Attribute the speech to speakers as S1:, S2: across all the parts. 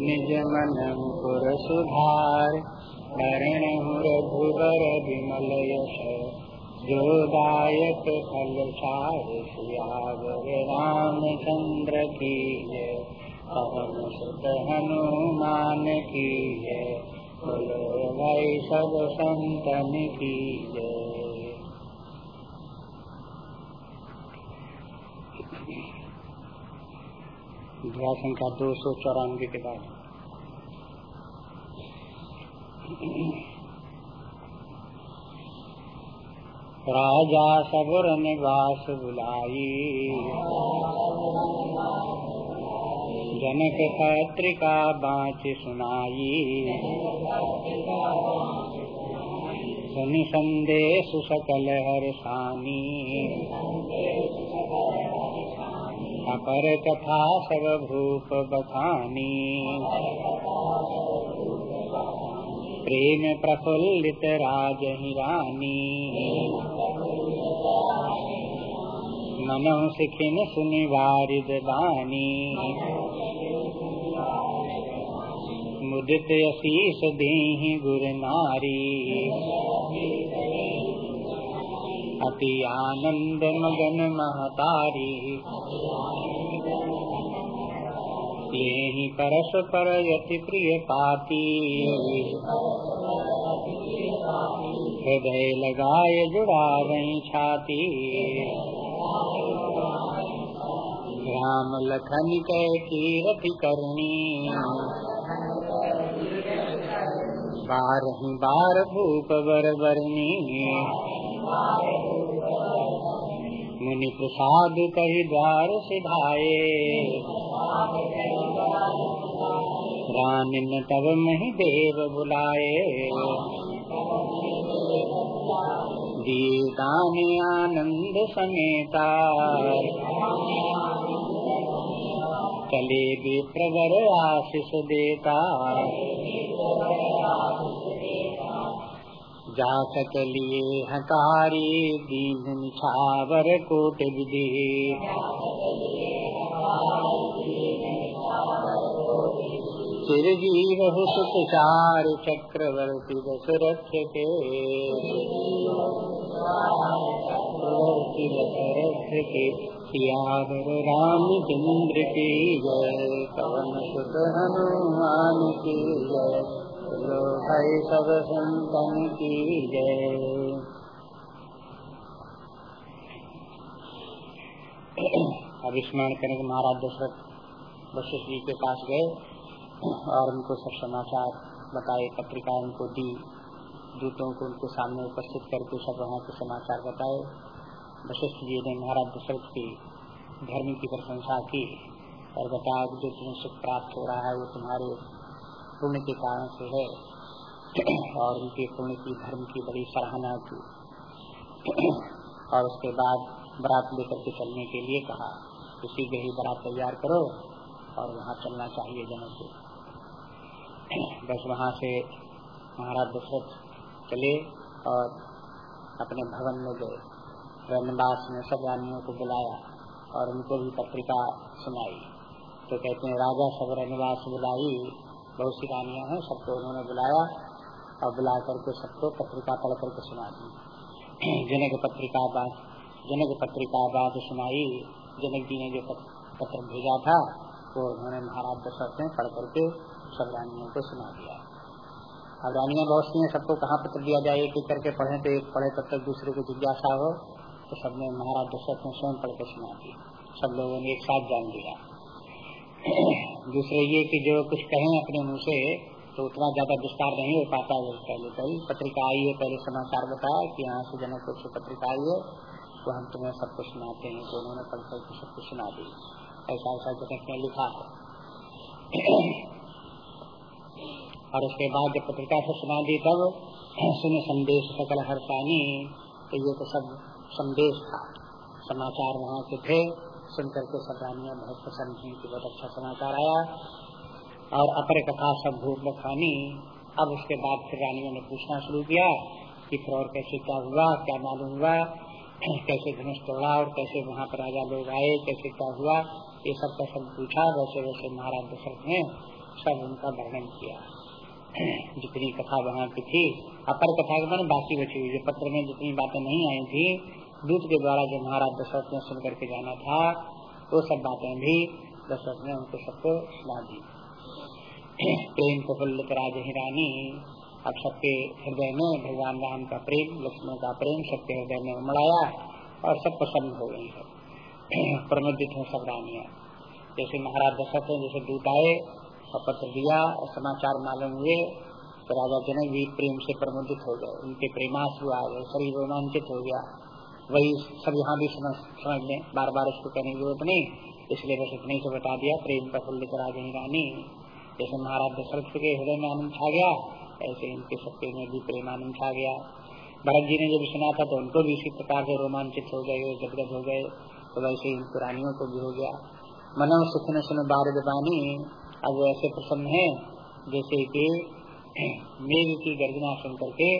S1: निज मन मुकुर सुधार करण रघुबर विमल यश जोदायक फल छाय सियावर रामचंद्र की जय पवन सुत हनुमान की जय बोलो भाई सब संतन की जय। ध्यान संख्या दो सौ चौरानवे के बाद। राजा सबर निवास बुलाई। जनक पत्रिका बाँच सुनाई। सुनि संदेश सकल हर सानी। अपर कथा सब बखानी प्रेम प्रफुल्लित राज रानी मनो सिखिन सुनि वारिद मुदित अशीष दी गुर नारी। अति आनंद मगन महतारी। ये परस पर यति प्रिय पाती। हृदय लगाए जुड़ा रही छाती। राम लखन के कीरति करनी बार ही बार भूप बर बरनी मुनि प्रसाद कही द्वार सिधाए रानिन तब मही देव बुलाए दीदान आनंद समेता। चले विप्रवर आशीष देता। जा सकलिए हकारी दीन निछावर कोट विधि चिरजीव सुख चार चक्रवर्ती दशरथ के दशरथ के सियावर रामचंद्र की जय। पवन सुत हनुमान की जय। भाई सब संतन की जय। अब स्मरण करें कि महाराज दशरथ वशिष्ठ जी के पास गए और उनको सब समाचार बताए पत्रिका उनको दी, दूतों को उनके सामने उपस्थित करके सब वहाँ के समाचार बताए। वशिष्ठ जी ने महाराज दशरथ की धर्म की प्रशंसा की और बताया कि जो तुम्हें सुख प्राप्त हो रहा है, वो तुम्हारे पुण्य के कारण से है। और उनके पुण्य की, धर्म की बड़ी सराहना की। और उसके बाद बरात लेकर के चलने के लिए कहा उसी के ही बरात तैयार करो और वहाँ चलना चाहिए जनों को बस वहाँ से महाराज दशरथ चले और अपने भवन में गए। रनदास ने सब रानियों को बुलाया और उनको भी पत्रिका सुनाई। तो कहते हैं, राजा सब रनवास बुलाई बहुत सी रानियाँ हैं, सबको उन्होंने बुलाया और बुला करके सबको पत्रिका पढ़ करके सुना दी। जनक पत्रिका बात जनक पत्रिका बात सुनाई। जनक जी ने जो पत्र भेजा था, वो उन्होंने महाराज दशरथ ने पढ़ करके सब रानियों को सुना दिया। अब रानियाँ बहुत सी हैं, सबको कहाँ पत्र दिया जाए एक करके पढ़े तो एक पढ़े तब तक दूसरे को जिज्ञासा हो। तो सबने महाराज दशरथ ने स्वयं पढ़ के सुना दिया सब लोगों ने एक साथ जान दिया दूसरे ये कि जो कुछ कहें अपने मुँह से तो उतना ज़्यादा विस्तार नहीं हो पाता है पहले कहीं पत्रिका आई है, पहले समाचार बताया कि यहाँ से जनक कुछ पत्रिका आई है तो हम तुम्हें सब कुछ सुनाते हैं तो उन्होंने पढ़ करके सब कुछ सुना दी। ऐसा ऐसा जनक ने लिखा है। और उसके बाद जब पत्रिका से सुना दी, तब सुन संदेश सकल हर्षानी तो ये तो सब संदेश था। समाचार वहाँ के थे सुन करके सब रानियाँ बहुत पसंद थी कि बहुत अच्छा समाचार आया। और अपर कथा सब भूख बखानी अब उसके बाद फिर रानियों ने पूछना शुरू किया कि फिर और कैसे क्या हुआ, क्या मालूम हुआ, कैसे धनुष तोड़ा और कैसे वहाँ पर राजा लोग आए, कैसे क्या हुआ, ये सब का सब पूछा। वैसे वैसे महाराज दशरथ ने सब उनका वर्णन किया। जितनी कथा वहाँ की थी, अपर कथा के मैंने बाकी बची हुई। पत्र में जितनी बातें नहीं आई थी दूत के द्वारा जो महाराज दशरथ ने सुन करके जाना था, वो सब बातें भी दशरथ ने उनको सबको सुना दी। प्रेम प्रफुल्लित राज रानी अब सबके हृदय में भगवान राम का प्रेम, लक्ष्मण का प्रेम, सबके हृदय में उमड़ाया और सब प्रसन्न हो गई है। प्रमुदित है सब रानिया। जैसे महाराज दशरथ ने जैसे दूत आए और पत्र दिया और समाचार मालूम हुए तो राजा जनक भी प्रेम से प्रमुदित हो गए। उनके प्रेमाश्रु आ गए, शरीर रोमांचित हो गया। वही सब यहाँ भी समझ समझ लें। बार बार उसको कहने की ज़रूरत नहीं। इसलिए बस इतने से बता दिया। प्रेम प्रफुल्लित राजा रानी। जैसे महाराज दशरथ के हृदय में आनंद छा गया, ऐसे इनके सत्य में भी प्रेमानंद छा गया। भरत जी ने जब सुना था तो उनको भी इसी प्रकार से रोमांचित हो गए गदगद हो गए। तो वैसे इन पुरानियों को भी हो गया। मनो सुख न सुन बारद बानी। अब वो ऐसे प्रसन्न है, जैसे कि मेघ की गर्जना सुन करके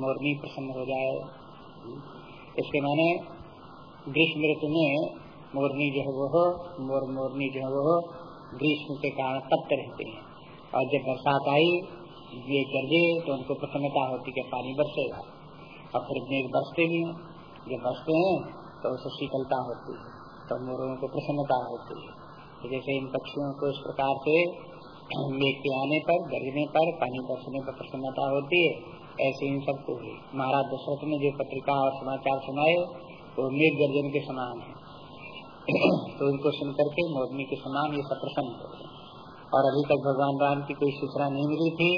S1: मोरनी प्रसन्न हो जाए। इसके माने ग्रीष्म ऋतु में मोरनी जो है वो मोर मोरनी जो है वो ग्रीष्म के कारण तप्त रहते हैं। और जब बरसात आई, ये गए तो उनको प्रसन्नता होती है पानी बरसेगा। और फिर मेघ बरसते भी हैं। जब बरसते हैं तो उसे शीतलता होती है तो मोरों को प्रसन्नता होती है। तो जैसे इन पक्षियों को इस प्रकार से मेघ के आने पर, गरजने पर, पानी बरसने पर प्रसन्नता होती है ऐसे इन सबको हुई महाराज दशरथ ने जो पत्रिका और समाचार सुनाए, वो मेघ गर्जन के समान है। तो उनको सुन करके मोदनी के समान ये सब प्रसन्न हो गए और अभी तक भगवान राम की कोई सूचना नहीं मिली थी,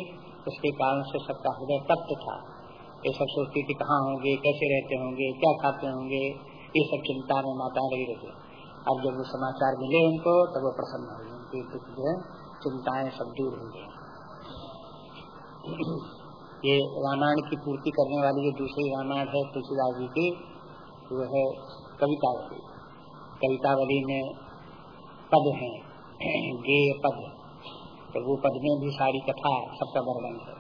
S1: उसके कारण से सबका हृदय तप्त था। ये सब सोचती थी, कहाँ होंगे, कैसे रहते होंगे, क्या खाते होंगे? ये सब चिंता में माता लगी रहती। अब जब वो समाचार मिले उनको, तब वो प्रसन्न हो उनकी जो है, चिंताएँ सब दूर हो गई। ये रामायण की पूर्ति करने वाली जो दूसरी रामायण है, तुलसीदास जी की, वो है कवितावली। कवितावली में पद है गे पद। तो वो पद में भी सारी कथा सबका वर्णन है।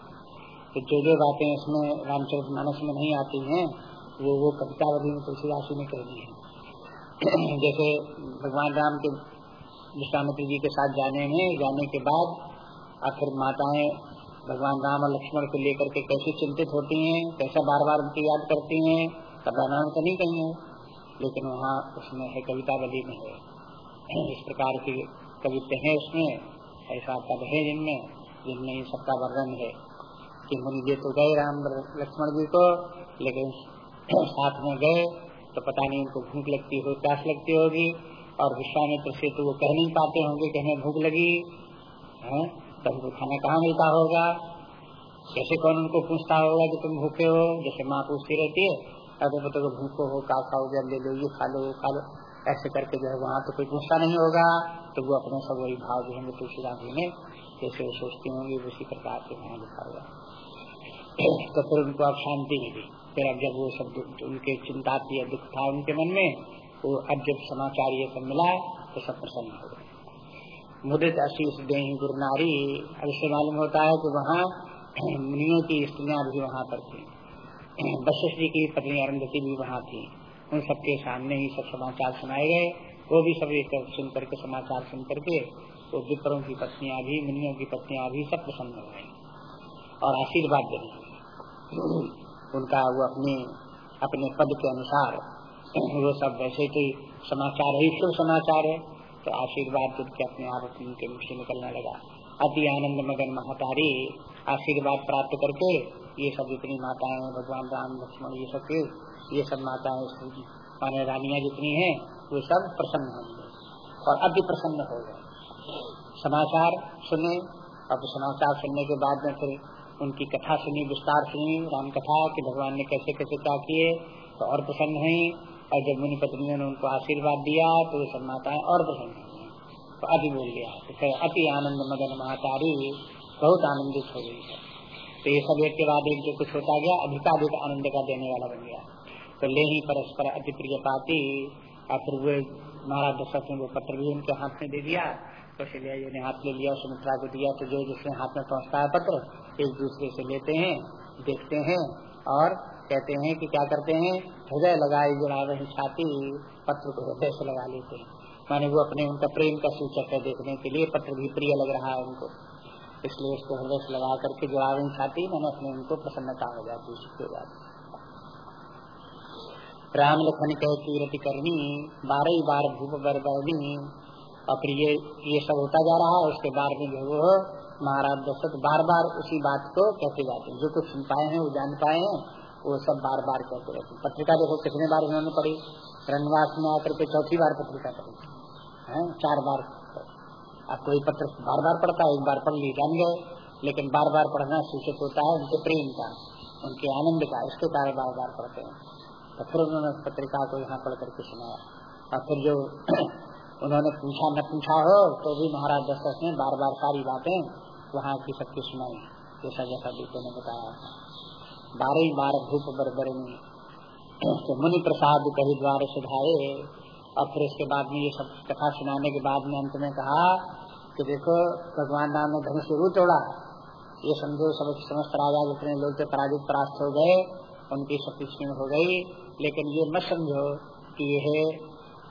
S1: तो जो जो बातें इसमें रामचरित मानस में नहीं आती हैं, वो वो कवितावली में तुलसीदास जी ने कह दी है। जैसे भगवान राम के विश्वामित्री जी के साथ जाने में जाने के बाद आखिर माताएँ भगवान राम और लक्ष्मण को लेकर के कैसे चिंतित होती हैं, कैसा बार बार उनकी याद करती हैं तब रामायण तो नहीं कही है, लेकिन वहाँ उसमें है कविता कवितावली में है। इस प्रकार की कविता है उसमें, ऐसा पद है जिनमें जिनमें इन सबका वर्णन है कि मुनि जी तो गए राम लक्ष्मण जी को, लेकिन साथ में गए तो पता नहीं उनको भूख लगती हो, प्यास लगती होगी और विश्वामित्र से तो वो कह नहीं पाते होंगे कि हमें भूख लगी, है? तो उनको खाना कहाँ मिलता होगा? कैसे कौन उनको पूछता होगा कि तुम भूखे हो? जैसे माँ पूछती रहती है अगर तो भूखो हो का खाओगे? ले लो, ये खा लो खा लो। ऐसे करके जो है वहाँ तो कोई पूछता नहीं होगा। तो वो अपने सब वही भाव जो है तुलसीदास जी ने जैसे वो सोचती होंगी उसी प्रकार से वहाँ लिखा हुआ तो फिर उनको अब शांति मिली। फिर अब जब वो सब उनके चिंता थी दुख था उनके मन में तो अब जब समाचार ये सब मिला तो सब प्रसन्न हो गए। मुदित आशीष दे गुरु नारी अब इससे मालूम होता है कि वहाँ मुनियों की स्त्रियाँ भी वहाँ पर थी। वशिष्ठ जी की पत्नी अरुंधति भी वहाँ थी। उन सबके सामने ही सब समाचार सुनाए गए। वो भी सब एक सुन करके, समाचार सुन करके, वो विप्रों की पत्नियाँ भी, मुनियों की पत्नियाँ भी सब प्रसन्न हो गई और आशीर्वाद देने उनका वो अपने अपने पद के अनुसार वो सब वैसे ही समाचार ही शुभ समाचार है। तो आशीर्वाद के अपने आप उनके मुख से निकलने लगा। अति आनंद मगन महातारी, आशीर्वाद प्राप्त करके ये सब जितनी माताएँ, भगवान राम, लक्ष्मण, ये सब ये सब माताएँ माने रानिया जितनी हैं वो सब प्रसन्न होंगे और अति प्रसन्न हो गए। समाचार सुने और समाचार सुनने के बाद में फिर उनकी कथा सुनी, विस्तार सुनी राम कथा कि भगवान ने कैसे कैसे क्या किए तो और प्रसन्न हुई। और जब मुनि पत्नियों ने उनको आशीर्वाद दिया तो वो सब माताएँ और प्रसन्न हुई तो अति बोल गया तो फिर अति आनंद मदन महातारी बहुत आनंदित हो गई है। तो ये सब एक के बाद एक जो कुछ होता गया, अधिकाधिक आनंद का देने वाला बन गया। तो ले ही परस्पर अति प्रिय पाती, और फिर वो महाराज दशरथ ने वो पत्र भी उनके हाथ में दे दिया। तो इसलिए ने हाथ में लिया सुमित्रा को दिया तो जो जिसने हाथ में पहुँचता है पत्र, एक दूसरे से लेते हैं, देखते हैं, और कहते हैं कि क्या करते हैं? हृदय लगाए जुड़ा रही छाती पत्र को हृदय से लगा लेते हैं। माने वो अपने उनका प्रेम का सूचक है देखने के लिए, पत्र भी प्रिय लग रहा है उनको। इसलिए उसको हृदय से लगा करके जो आवन छाती, मैंने अपने उनको प्रसन्नता हो जाती उसके बाद राम लखन कह, कीरति करनी, बारह बार भूप बरबरनी और फिर ये ये सब होता जा रहा है, उसके बाद में जो वो महाराज दशरथ बार बार उसी बात को कहते जाते जो कुछ सुन पाए हैं, वो जान पाए हैं। वो सब बार बार कहते रहते पत्रिका देखो, कितने बार उन्होंने पढ़ी? रनवास में आकर के चौथी बार पत्रिका पढ़ी। है? चार बार। अब कोई पत्र बार बार पढ़ता है, एक बार पढ़ ली जान गए। लेकिन बार बार पढ़ना सूचित होता है उनके प्रेम का, उनके आनंद का, इसके कारण बार बार पढ़ते हैं। तो फिर उन्होंने पत्रिका को यहाँ पढ़ करके सुनाया। और फिर जो उन्होंने पूछा न पूछा हो तो भी महाराज दशरथ ने बार बार सारी बातें वहाँ की सबकी सुनाई जैसा जैसा दूसरे ने बताया बारह बार धूप बरबर में। तो मुनि प्रसाद कही द्वार सुधाए और फिर उसके बाद में ये सब कथा सुनाने के बाद में अंत में कहा कि देखो, भगवान राम ने धनुष रू तोड़ा। ये समझो, सब समस्त राजा जितने लोग थे पराजित परास्त हो गए, उनकी शक्ति क्षीण हो गई। लेकिन ये मत समझो कि यह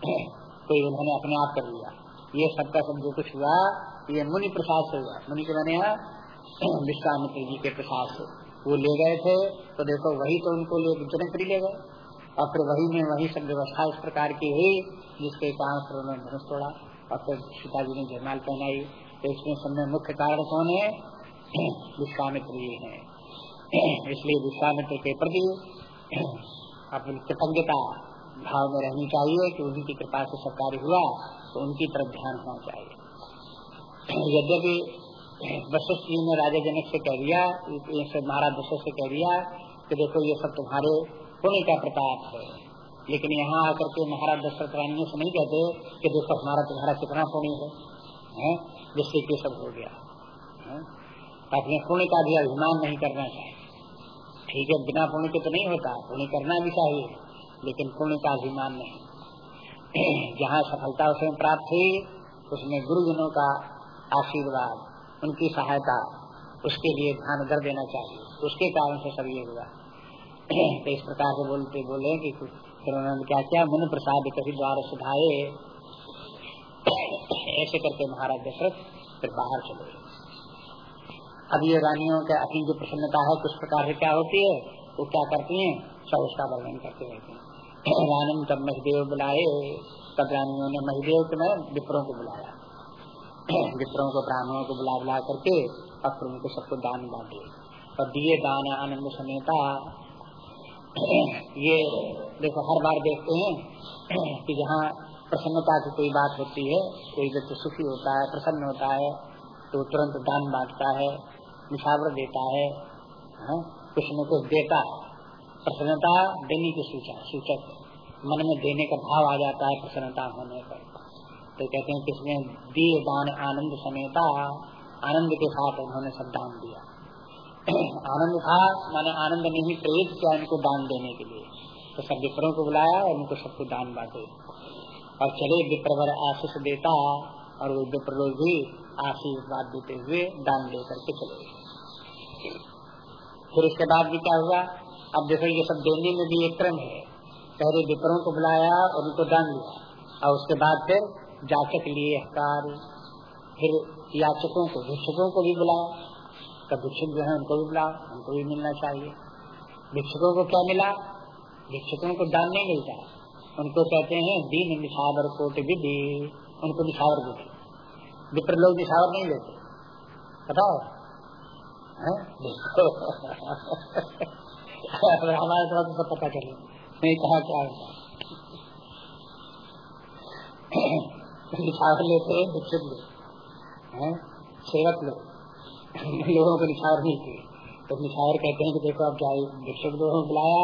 S1: कोई उन्होंने अपने आप कर लिया। ये सबका सब जो कुछ हुआ, ये मुनि प्रसाद से हुआ। मुनि के मैंने विश्वामित्र जी के प्रसाद से। वो ले गए थे तो देखो वही तो उनको जनकपुरी ले गए। और फिर वही में वही सब व्यवस्था इस प्रकार की हुई, जिसके कारण फिर उन्होंने धनुष तोड़ा। और फिर सीता जी ने जयमाल पहनाई। तो इसमें सबसे मुख्य कारण कौन है? विश्वामित्र जी है। इसलिए विश्वामित्र के प्रति अपनी कृतज्ञता भाव में रहनी चाहिए कि उन्हीं की कृपा से सब हुआ तो उनकी तरफ़ ध्यान होना चाहिए। यद्यपि वशिष्ठ जी ने राजा जनक से कह दिया महाराज दशरथ से कह दिया कि देखो ये सब तुम्हारे पुण्य का प्रताप है लेकिन यहाँ आकर के महाराज दशरथ रानियों से नहीं कहते कि देखो हमारा तुम्हारा कितना पुण्य है, है? जिससे कि सब हो गया? अपने पुण्य का भी अभिमान नहीं करना चाहिए ठीक है बिना पुण्य के तो नहीं होता पुण्य करना भी चाहिए लेकिन पुण्य का अभिमान नहीं जहाँ सफलता उसमें प्राप्त हुई उसमें गुरुजनों का आशीर्वाद उनकी सहायता उसके लिए ध्यान कर देना चाहिए। उसके कारण से सब ये हुआ। तो इस प्रकार से बोलते, बोले कि फिर उन्होंने क्या किया? मन प्रसाद कभी द्वार सुधाए ऐसे करके महाराज दशरथ फिर बाहर चले अब ये रानियों का अपनी जो प्रसन्नता है कुछ प्रकार से क्या होती है? वो क्या करती हैं? सब उसका वर्णन करते रहते हैं। रानी तब महदेव बुलाए, तब रानियों ने महदेव के विप्रों को बुलाया। विप्रों को ब्राह्मणों को बुला बुला करके और उनको सबको दान बांटे और दिए दान आनंद समेता ये देखो हर बार देखते हैं कि जहाँ प्रसन्नता की कोई बात होती है कोई व्यक्ति सुखी होता है प्रसन्न होता है तो तुरंत दान बांटता है निशावर देता है हाँ, कुछ न कुछ देता है। प्रसन्नता देने की सूचना सूचक मन में देने का भाव आ जाता है प्रसन्नता होने पर। तो कहते हैं किसने दिए दान आनंद समेता, आनंद के साथ उन्होंने सब दान दिया। आनंद था, माने आनंद ने ही प्रेरित किया इनको दान देने के लिए। तो सब विप्रों को बुलाया और उनको सबको दान बांटे। और चले विप्रवर आशीष देता और वो विप्र लोग भी आशीर्वाद देते हुए दान दे करके चले फिर इसके बाद भी क्या हुआ? अब देखो ये सब देने में भी एक क्रम है। पहले विप्रों को बुलाया और उनको दान दिया। और उसके बाद फिर जाचक लिए कार्य फिर याचकों को, भिक्षकों को भी बुलाओ तो भिक्षुक जो है उनको भी बुलाओ उनको भी मिलना चाहिए। भिक्षुकों को क्या मिला? भिक्षुकों को दान नहीं मिलता। उनको कहते हैं, दीन निछावर कोट विधि। उनको निछावर विधि विप्र लोग निछावर नहीं लेते। बताओ। हमारे थोड़ा तो पता चले। नहीं, कहा क्या होता निछावर लेते हैं भिक्षुक लोग सेवक लोग। लोगों को निछावर नहीं किए। तो निछावर कहते हैं कि देखो अब जाए, भिक्षुक लोगों को बुलाया,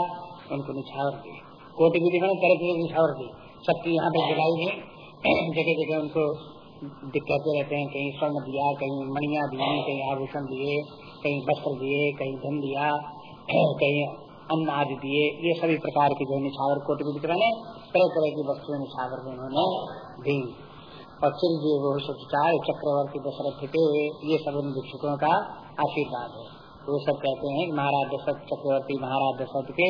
S1: उनको निछावर दिए। कोटि विधि मैंने तरह तरह निछावर दी सबकी यहाँ पे बुलाई है। जगह जगह उनको कहते रहते हैं। कहीं स्वर्ण दिया, कहीं मणिया दिए, कहीं आभूषण दिए, कहीं वस्त्र दिए, कहीं धन दिया, कहीं अन्न आदि दिए। ये सभी प्रकार के जो निछावर कोटि विधि तरह तरह की वस्तुएँ निछावर में उन्होंने दी। और चिरंजीव चार चक्रवर्ती दशरथ के ये सब उन भिक्षुकों का आशीर्वाद है। वो सब कहते हैं, महाराज दशरथ, चक्रवर्ती महाराज दशरथ के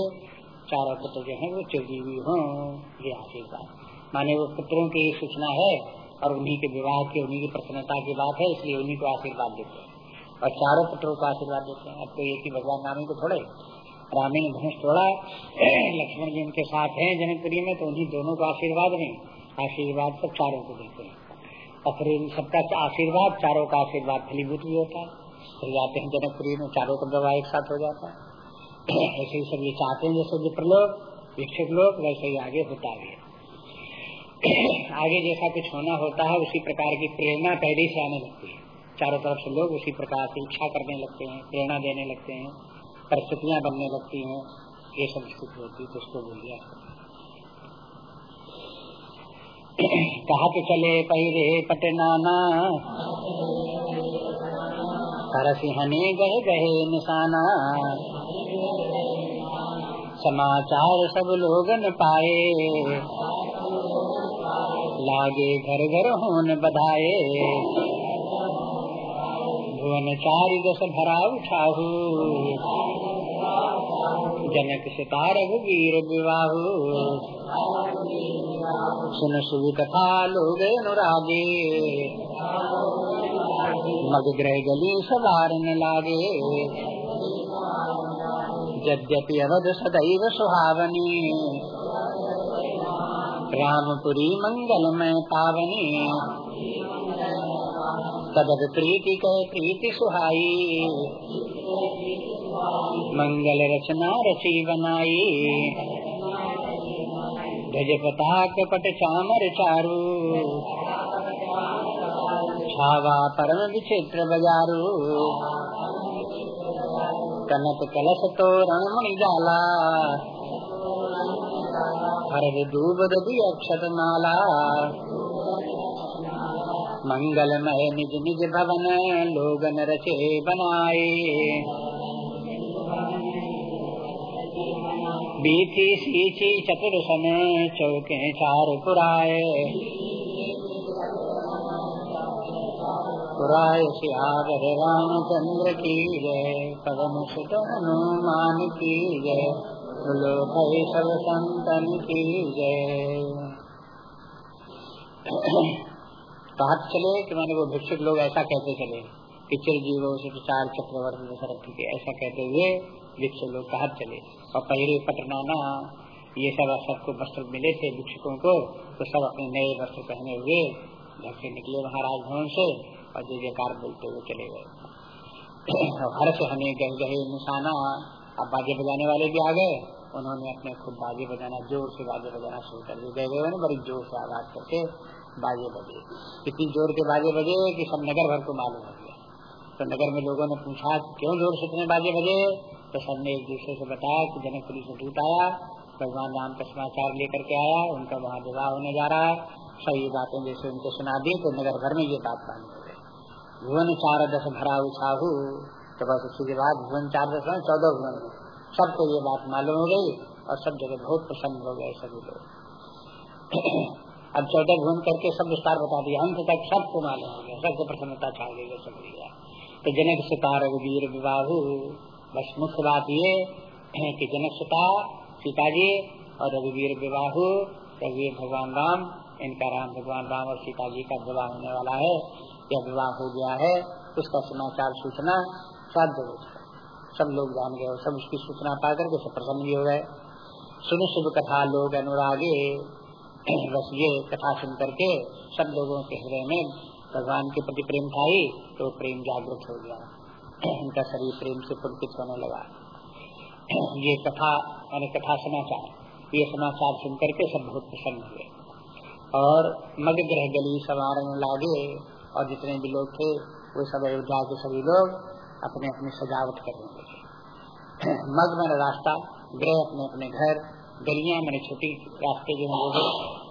S1: चारों पुत्र जो है, वो चिरजीवी हों, ये आशीर्वाद। माने वो पुत्रों की सूचना है और उन्हीं के विवाह की, उन्हीं की प्रसन्नता की बात है, इसलिए उन्हीं को आशीर्वाद देते हैं। और चारों पुत्रों को आशीर्वाद देते हैं। अब तो ये ही भगवान रामी को थोड़े रामी ने धनुष तोड़ा, लक्ष्मण जी उनके साथ हैं जनकपुरी में तो उन्हीं दोनों को आशीर्वाद नहीं आशीर्वाद सब चारों को देते हैं। और फिर इन सबका आशीर्वाद, चारों का आशीर्वाद फलीभूत भी होता है। फिर जाते हैं जनकपुरी में, चारों का विवाह एक साथ हो जाता है। ऐसे ही सब ये चाहते हैं, जैसे विप्र लोग विकसित लोग, वैसे ही आगे होता है। आगे जैसा कुछ होना होता है, उसी प्रकार की प्रेरणा पहले से आने लगती है। चारों तरफ़ से लोग उसी प्रकार की इच्छा करने लगते हैं, प्रेरणा देने लगते हैं, परिस्थितियाँ बनने लगती हैं। ये सब स्थिति होती है तो उसको बोल दिया कहत चले पहिरे पटनाना सिंहने गए गए निशाना। समाचार सब लोग न पाए। लागे घर घर होन बधाए। भुवन चारि दस भरा उठाहू। जनक सितार वीर विवाह। सुन सुन कथा लोग अनुरागे। मग ग्रह गली सवार लागे। यद्यपि अवध सदैव सुहावनी। रामपुरी मंगलमय पावनी। तदत प्रीति कह प्रीति सुहाई मंगल रचना रची बनाई ध्वज पताक पट चामर चारू छावा परम विचित्र बजारू कनक कलश तो रणमणि जाला हर दूब दधी अक्षत माला मंगलमय निज निज भवन लोगन रचे बनाए बीथी सीची चतुर सन चौके चार पुराए पुराय सियावर रामचंद्र की जय पवन सुत हनुमान की जय भाई सब संतन की जय कहा चले कि मैंने वो भिक्षुक लोग ऐसा कहते चले। कि चिर जीवो से चार चक्रवर्ती ऐसा कहते हुए भिक्षुक लोग कहा चले। और पहले पटनाना ये सब सबको वस्त्र मिले थे भिक्षुकों को तो सब अपने नए वस्त्र पहने हुए घर से निकले महाराज भवन से और जय जयकार बोलते हुए चले गए। हर से हमें गह गहे निशाना, अब बाजे बजाने वाले भी आ गए। उन्होंने अपने खुद बाजे बजाना, ज़ोर से बाजे बजाना शुरू कर गए गए बड़ी ज़ोर से आवाज़ करके बाजे बजे। इतनी ज़ोर के बाजे बजे कि सब नगर भर को मालूम हो गया। तो नगर में लोगों ने पूछा, क्यों ज़ोर से इतने बाजे बजे? तो सबने एक दूसरे से बताया कि जनकपुरी से दूत आया, भगवान राम का समाचार लेकर के आया, उनका वहाँ विवाह होने जा रहा है। सही बातें जैसे उनको सुना दी तो नगर भर में ये बात मालूम हो गई। भुवन चार दस भरा उछाहू। तो बस उसके बाद भुवन चार दस में चौदह भुवन। सबको ये बात मालूम हो गई और सब जगह बहुत प्रसन्न हो गए सभी लोग। अब चौदह घूम करके सब विस्तार बता दिया। अंत तक सबको मालूम हो गया सबको प्रसन्नता छा गई सब तो जनक सितार वीर विवाह बस मुख्य बात ये कि जनक सुता सीता जी और रघुवीर विवाह रघुवीर भगवान राम, इनका राम भगवान राम और सीता जी का विवाह होने वाला है। या विवाह हो गया है। उसका समाचार सूचना साध्य हो सब लोग जान गए सब उसकी सूचना पा करके सब प्रसन्न भी हो गए। सुन शुभ कथा, लोग अनुरागे। बस ये कथा सुन करके सब लोगों के हृदय में भगवान के प्रति प्रेम था ही तो प्रेम जागृत हो गया। उनका शरीर प्रेम से पुलकित होने लगा। ये कथा, मैंने कथा समाचार ये समाचार सुन करके सब बहुत प्रसन्न हुए। और मग ग्रह गली सवार लागे, और जितने भी लोग थे, वो सब अयोध्या के सभी लोग अपने अपनी सजावट करने लगे। मग मैंने रास्ता, ग्रह अपने अपने घर गलियाँ मैंने छोटी रास्ते जो है वो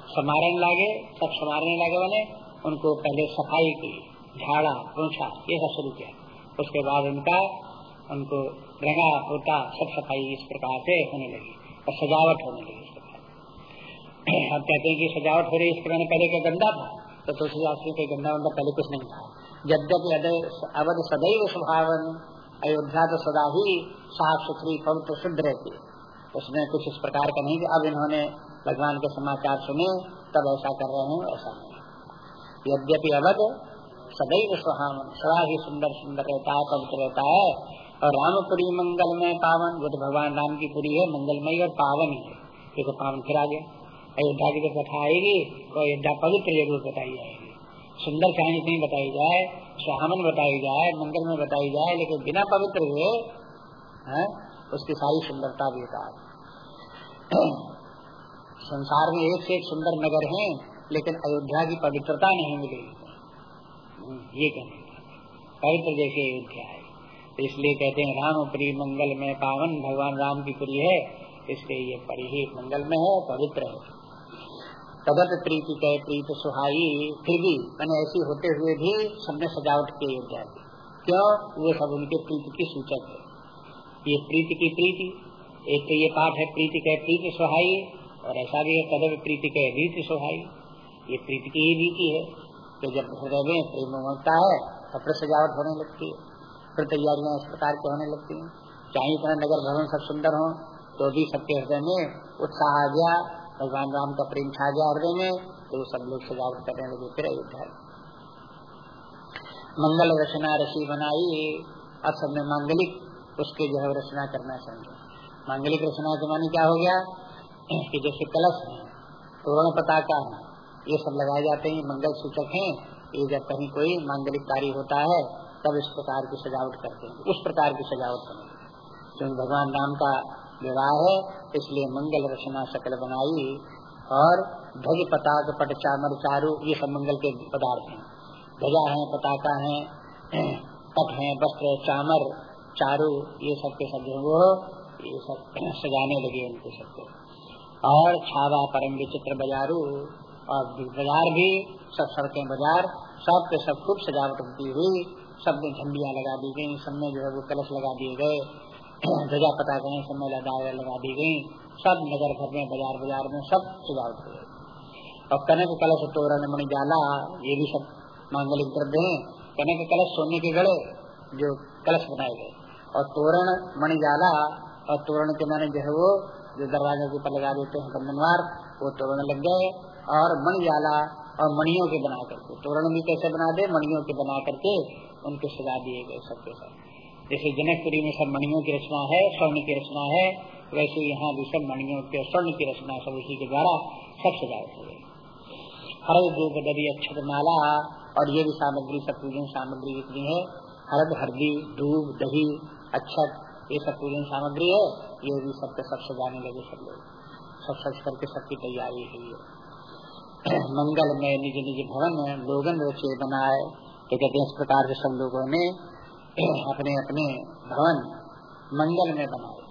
S1: समारन लागे, सब समारने लगे मैंने, उनको पहले सफ़ाई की, झाड़ा, पोछा, ये सब शुरू किया। उसके बाद उनका, उनको रंगा होता सब सफ़ाई इस प्रकार से होने लगी और सजावट होने लगी इस प्रकार हम कहते हैं कि सजावट हो रही इस प्रकार पहले क्या गंदा था तो तुलसीदास के गंदा वंदा पहले कुछ नहीं था। यद्यपि अवध सदैव स्वभावन अयोध्या तो सदा ही साफ़ सुथरी पवित्र, शुद्ध रहती है। उसमें कुछ इस प्रकार का नहीं कि अब इन्होंने भगवान के समाचार सुने, तब ऐसा कर रहे हैं, ऐसा नहीं। यद्यपि अवध, सदैव सुहावन सदा ही सुंदर सुंदर रहता है पवित्र रहता है, और रामपुरी मंगलमय पावन वो तो भगवान राम की पुरी है, मंगलमय और पावन ही है। तो पावन फिर आगे। अयोध्या की जो कथा आएगी तो अयोध्या पवित्र ज़रूर बताई जाएगी। सुंदर कहानी नहीं बताई जाए सुहामन बताई जाए, मंगल में बताई जाए, लेकिन बिना पवित्र हुए, है उसकी सारी सुंदरता बेकार संसार में एक से एक सुंदर नगर है लेकिन अयोध्या की पवित्रता नहीं मिलेगी हम्म, ये कहना पवित्र जैसे अयोध्या है। तो इसलिए कहते हैं राम प्रिय मंगल में पावन भगवान राम की प्रिय है इसलिए ये परि ही मंगल में है पवित्र है। तदत प्रीति कहे प्रीत सुहाई फिर भी मैंने ऐसी होते हुए भी सबने सजावट की अयोध्या की। क्यों? वो सब उनके प्रीति की सूचक है। ये प्रीति की प्रीति, एक तो ये पाठ है प्रीति कहे प्रीति सुहाई, और ऐसा भी है तदव प्रीति कहे रीति सुहाई। ये प्रीति की ही रीति है, कि जब हृदय में प्रेम उमड़ता है तो फिर सजावट होने लगती है, फिर तैयारियाँ इस प्रकार की होने लगती हैं। चाहे इतना नगर भवन सब सुंदर हो तो भी सबके हृदय में उत्साह आ गया, भगवान राम का प्रेम छा गया हृदय में तो सब लोग सजावट करने लगे, फिर अयोध्या मंगल रचना रसी बनाई अब सबने मांगलिक उसके जो है रचना करना समझे। मांगलिक रचना के माने क्या हो गया कि जैसे कलश है तोरण पताका है, ये सब लगाए जाते हैं, मंगल सूचक हैं, ये जब कहीं कोई मांगलिक कार्य होता है, तब इस प्रकार की सजावट करते हैं, उस प्रकार की सजावट करेंगे क्योंकि भगवान राम का विवाह है, इसलिए मंगल रचना सकल बनाई और ध्वज पताक, पट चामर चारू, ये सब मंगल के पदार्थ हैं। ध्वजा है, पताका है पट है, वस्त्र, चामर चारू, ये सब के सब जो वो, ये सब सजाने लगे उनके सबको और छावा परम विचित्र बाजारू, और बाज़ार भी, सब सड़कें, बाज़ार, सब के सब खूब सजावट होती हुई, सब में झंडिया लगा दी गई सब में जो है वो कलश लगा दिए गए, ध्वजा पता गए सब में लगा दी गई सब नगर घर में, बाज़ार बाज़ार में सब सजावट हो गई और कनक, कलश, तोरण मणि जाला ये भी सब मांगलिक द्रव्य है। कनक, कलश, सोने के गड़े, जो कलश बनाए गए। और तोरण मणिजाला और तोरण के माने जो है वो जो दरवाजे के ऊपर लगा देते हैं बंधनवार वो तोरण लग गए और मणिजाला और मणियों के बना करके तोरण भी कैसे बना दे? मणियों के बना करके उनके सजा दिए गए सबके साथ। जैसे जनकपुरी में सब मणियों की रचना है, स्वर्ण की रचना है, वैसे यहाँ भी सब मणियों के, स्वर्ण की रचना सब उसी के द्वारा सब सजावट हो। गई हरद दूध दरी अक्षत माला और ये भी सामग्री, सब पूजन सामग्री जितनी है, हरद, हरदी दूध दही अक्षत ये सब पूजन सामग्री है, ये भी सबके सब सजाने लगे सब लोग। सब सच करके सबकी तैयारी हुई है मंगल में निज निज भवन में लोगन रचे बनाए तो कहते इस प्रकार से सब लोगों ने अपने अपने भवन मंगल में बनाए।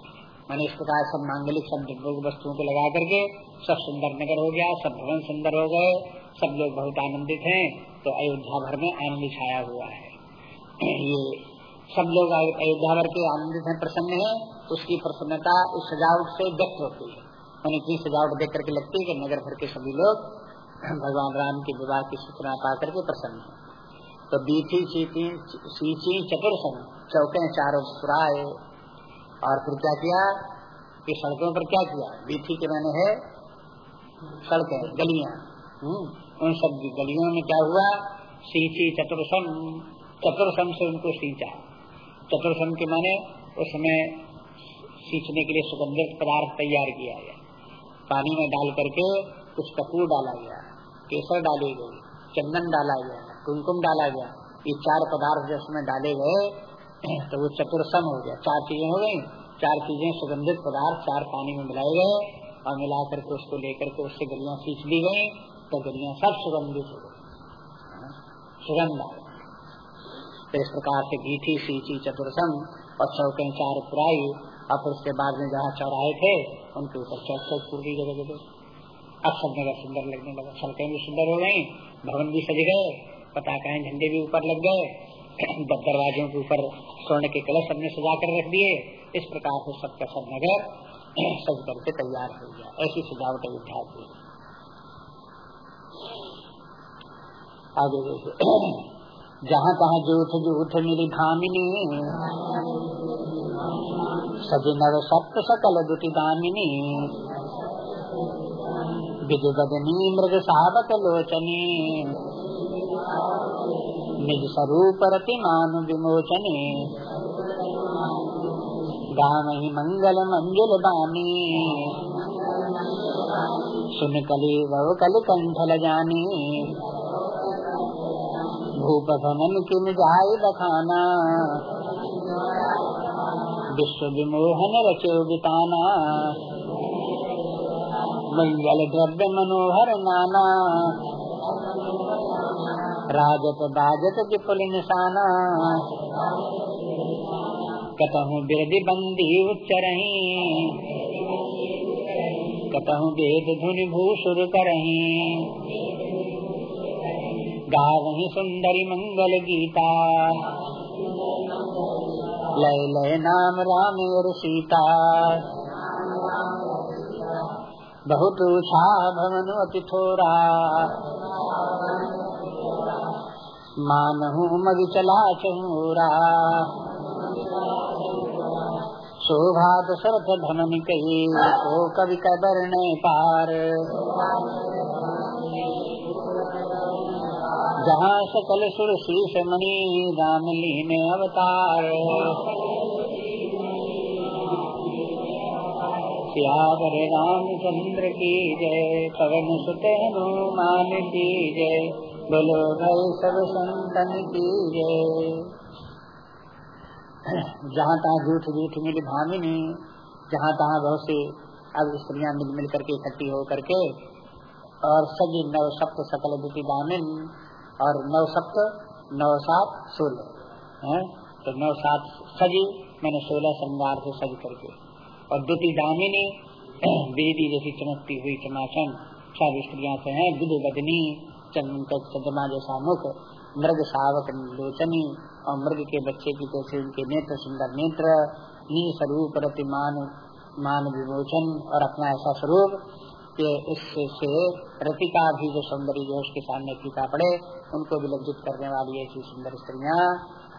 S1: मैंने इस प्रकार सब मांगलिक, सब वस्तुओं को लगा करके सब सुंदर नगर हो गया, सब भवन सुंदर हो गए, सब लोग बहुत आनंदित हैं तो अयोध्या भर में आनंद छाया हुआ है। ये सब लोग अयोध्या भर के आनंदित हैं प्रसन्न है उसकी प्रसन्नता उस सजावट से व्यक्त होती है। मैंने इतनी सजावट देख करके लगती है कि नगर भर के सभी लोग भगवान राम के विवाह की सूचना पा करके प्रसन्न है। तो बीथी सीती सीची चतुर्सन चौके चारों पुराए और फिर क्या किया? कि सड़कों पर क्या किया? बीथी के मैंने है सड़कें गलियाँ। हम्म, उन सब गलियों में क्या हुआ? सींची चतुर्सम चतुर्सम से उनको सींचा। चतुर्सम के माने उसमें सींचने के लिए सुगंधित पदार्थ तैयार किया गया। पानी में डाल करके कुछ कपूर डाला गया, केसर डाली गई चंदन डाला गया, कुमकुम डाला गया। ये चार पदार्थ जो उसमें डाले गए तो वो चतुर्सम हो गया। चार चीज़ें हो गई। चार चीज़ें सुगंधित पदार्थ चार पानी में मिलाए गए और मिला करके उसको लेकर के उससे गलियाँ सींच दी गई तो गलियाँ सब सुगंधित हो गई। सुगंध तो इस प्रकार से गीठी सींची चतुर्सम और चौके चार पुराई और फिर उसके बाद में जहाँ चौराहे थे, उनके ऊपर चौक चौक पूरी जगह जगह अब सब जगह सुंदर लगने लगा। सड़कें भी सुंदर हो गई भवन भी सज गए, पटाखाएँ, झंडे भी ऊपर लग गए दरवाजों के ऊपर स्वर्ण के कलश सबने सजा कर रख दिए, इस प्रकार से सबका सब नगर सज करके तैयार हो गया। ऐसी सजावट अयोध्या की आगे देखिए। जहाँ तहाँ जूठ जूठ मिली धामिनी। सजे नव सप्त सकल दुटी दामिनी। विदुबदनी मृग सावक लोचनी। निज स्वरूप रतिमान विमोचने। गाम ही मंगल मंजुल बानी। सुन कली वह कल कंठ जानी। भूप किम जाय बखाना विश्व विमोहन रचो बिताना मंगल द्रव्य मनोहर नाना राजत बाजत विपुल निशाना कतहु बिरदि बंदी उच्चरही कतहु वेद धुनि भूसुर करही गावही सुंदरी मंगल गीता लय लय नाम राम और सीता बहुत उत्साह भवन अति थोरा मानहू मग चला चूरा शोभा दशरथ धनन कही ओ कवि कबर पार। जहाँ सकल सुर शीश मणि राम लीन अवतार। सियावर रामचंद्र की जय, पवन सुत हनुमान की जय, बोलो भाई सब संतन की जय। जहाँ तहाँ झूठ झूठ मिल भामिनी, जहाँ तहाँ बहुत से अब स्त्रियाँ मिल मिल करके इकट्ठी हो करके और सजी नव सप्त सकल दुटी दामिन और नव सप्त नव सात, सोलह। है? तो नव सात सजी, मैंने सोलह श्रृंगार से सज करके। और द्वितीय दामिनी बेदी जैसी चमकती हुई चमाचन सब स्त्रियाँ से है विधु बदनी चंद्रमा जैसा मुख, मृग सावक लोचनी, और मृग के बच्चे की जैसे उनके नेत्र, सुंदर नेत्र नी स्वरूप रतिमान, मान विमोचन, और अपना ऐसा स्वरूप, कि उससे रति भी जो सौंदर्य जो उसके सामने फीका पड़े उनको भी लज्जित करने वाली ऐसी सुंदर स्त्रियाँ।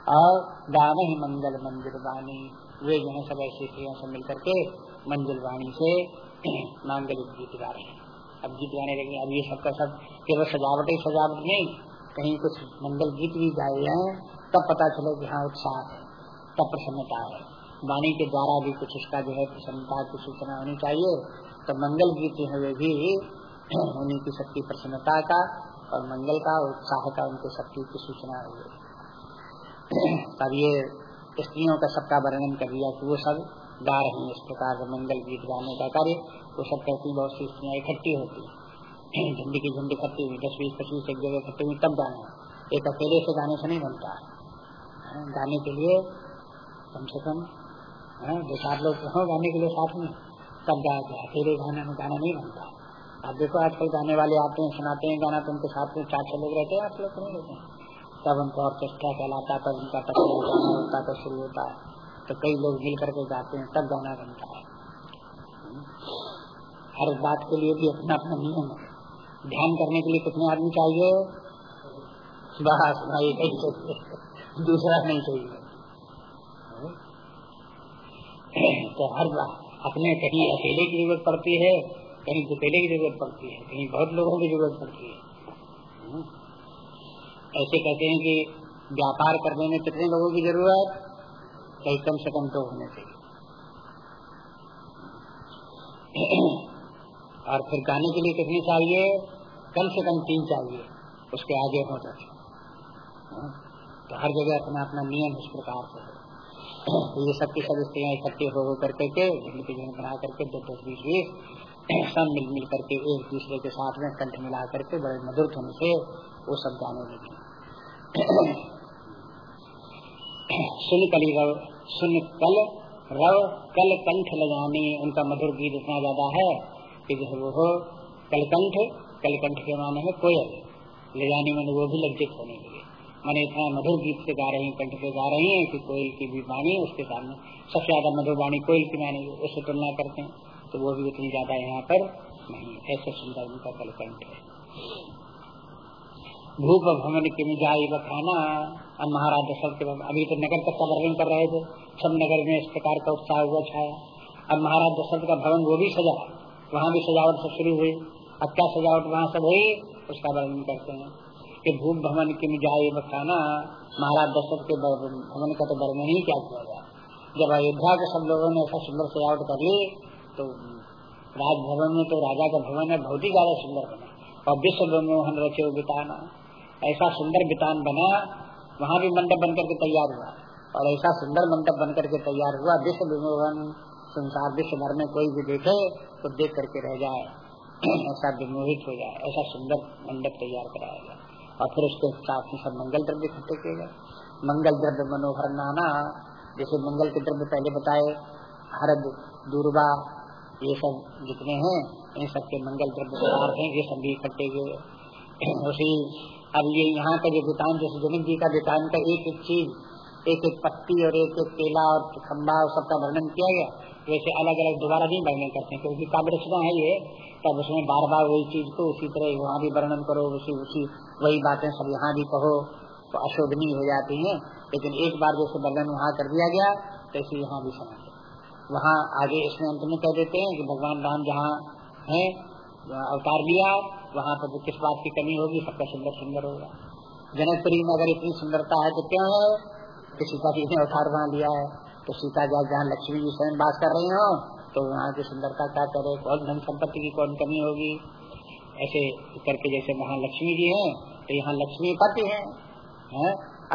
S1: और गान ही मंगल, मंदिर वाणी। वे जो है सब ऐसी स्त्रियों से मिल करके मंजिल वाणी से मांगलिक गीत गा रहे हैं। अब गीत गाने लगे, अब ये सबका सब केवल सजावट ही सजावट नहीं, कहीं कुछ मंगल गीत भी गाए हैं तब पता चले कि हाँ उत्साह है, तब प्रसन्नता है। वाणी के द्वारा भी कुछ उसका जो है प्रसन्नता की सूचना होनी चाहिए तो मंगल गीत जो है, वे भी उन्हीं की सबकी प्रसन्नता का और मंगल का उत्साह का उनके शक्ति की सूचना है तब ये स्त्रियों का सबका वर्णन कर दिया कि वो सब गा रही हैं इस प्रकार का मंगल गीत गाने का कार्य। वो सब कहती बहुत सी स्त्रियाँ इकट्ठी होती झंडी की झंडी इकट्ठी हुई, दस बीस पच्चीस एक जगह इकट्ठी हुई, तब गाना एक अकेले से गाने से नहीं बनता। गाने के लिए कम से कम दो चार लोग हो गाने के लिए साथ में, तब गा के अकेले गाने में गाना नहीं बनता। आप देखो आजकल गाने वाले आते हैं, सुनाते हैं गाना तो उनके साथ में चार छह लोग रहते हैं, आप लोग नहीं रहते हैं। तब उनको ऑर्केस्ट्रा कहलाता तब उनका टक्कर होता तो शुरू होता। है तो कई लोग मिल करके गाते हैं, तब गाना बनता है। हर बात के लिए भी अपना अपना नियम है। ध्यान करने के लिए कितने आदमी चाहिए? बस भाई दूसरा नहीं चाहिए। तो हर बात, अपने कहीं अकेले की ज़रूरत पड़ती है कहीं दुकेले की ज़रूरत पड़ती है, कहीं बहुत लोगों की ज़रूरत पड़ती है। ऐसे कहते हैं कि व्यापार करने में कितने लोगों की ज़रूरत? कहीं कम से कम तो होने चाहिए। और फिर गाने के लिए कितनी चाहिए? कम से कम तीन चाहिए, उसके आगे हो जाए। तो हर जगह अपना अपना नियम इस प्रकार से तो ये सबकी सब स्त्रियाँ इकट्ठे हो करके की झंड बना करके दो दस बीस बीस सब मिल मिल करके एक दूसरे के साथ में कंठ मिला करके बड़े मधुर धुन से वो सब गाने लगे सुन कली रव, सुन कल रव, कल कंठ लगाने, उनका मधुर गीत इतना ज़्यादा है कि जो वो हो कलकंठ कलकंठ के माने है कोयल। ले जाने में वो भी लज्जित होने लगे। मैंने इतना मधुर गीत से गा रही कंठ से गा रही है कि कोयल की भी वाणी उसके सामने, सबसे ज़्यादा मधुर वाणी कोयल की मानी उससे तुलना करते हैं। तो वो भी उतनी ज़्यादा यहाँ पर नहीं ऐसे सुंदर उनका कलकंठ है। भूप भवन की मिजाई बखाना अब महाराज दशरथ के अभी तो नगर तक का वर्णन कर रहे थे। सब नगर में इस प्रकार का उत्साह हुआ, छाया। अब महाराज दशरथ का भवन वो भी सजा वहाँ भी सजावट सब शुरू हुई। अब क्या सजावट वहाँ सब हुई, उसका वर्णन करते हैं। कि भूप भवन की जाए बताना महाराज दशरथ के भवन का तो वर्णन ही क्या किया गया? जब अयोध्या के सब लोगों ने ऐसा सुंदर सजावट कर ली तो राजभवन में तो राजा का भवन है, बहुत ही ज़्यादा सुंदर बना। और विश्व मोहन रचे बिताना। ऐसा सुंदर बितान बना, वहाँ भी मंडप बनकर के तैयार हुआ। और ऐसा सुंदर मंडप बनकर के तैयार हुआ, विश्व विमोहन संसार, विश्व भर में कोई भी देखे तो देख करके रह जाए। ऐसा विमोहित हो जाए, ऐसा सुंदर मंडप तैयार कराया जाए। और फिर उसके साथ में सब मंगल द्रव्य इकट्ठे किए गए। मंगल द्रव्य मनोहर नाना, जैसे मंगल के द्रव्य पहले बताए, हरद, दुर्वा ये सब जितने हैं इन सबके मंगल द्रव्य पदार्थ हैं, ये सब भी इकट्ठे हुए उसी, अब ये यहाँ का जो दुकान जैसे जनक जी का दुकान का एक एक चीज़, एक एक पत्ती और एक एक केला और खम्बा और सबका वर्णन किया गया, वैसे अलग अलग दोबारा भी वर्णन करते हैं, क्योंकि काव्य रचना है ये, तब उसमें बार बार वही चीज़ को उसी तरह वहाँ भी वर्णन करो, उसी उसी, वही बातें सब यहाँ भी कहो तो अशोभनीय हो जाती हैं। लेकिन एक बार जैसे वर्णन वहाँ कर दिया गया, तैसे यहाँ भी समझ वहाँ आगे इसमें अंत में कह देते हैं कि भगवान राम जहाँ है अवतार लिया, वहाँ पर किस बात की कमी होगी, सबका सुंदर सुंदर होगा। जनकपुरी में अगर इतनी सुंदरता है तो क्यों है? कि सीता जी ने अवतार वहाँ लिया है। तो सीता जी जहाँ लक्ष्मी जी स्वयं बात कर रही हो तो वहाँ की सुंदरता क्या करे? कौन धन संपत्ति की कौन कमी होगी? ऐसे करके जैसे वहाँ लक्ष्मी जी है तो यहाँ लक्ष्मी पति है?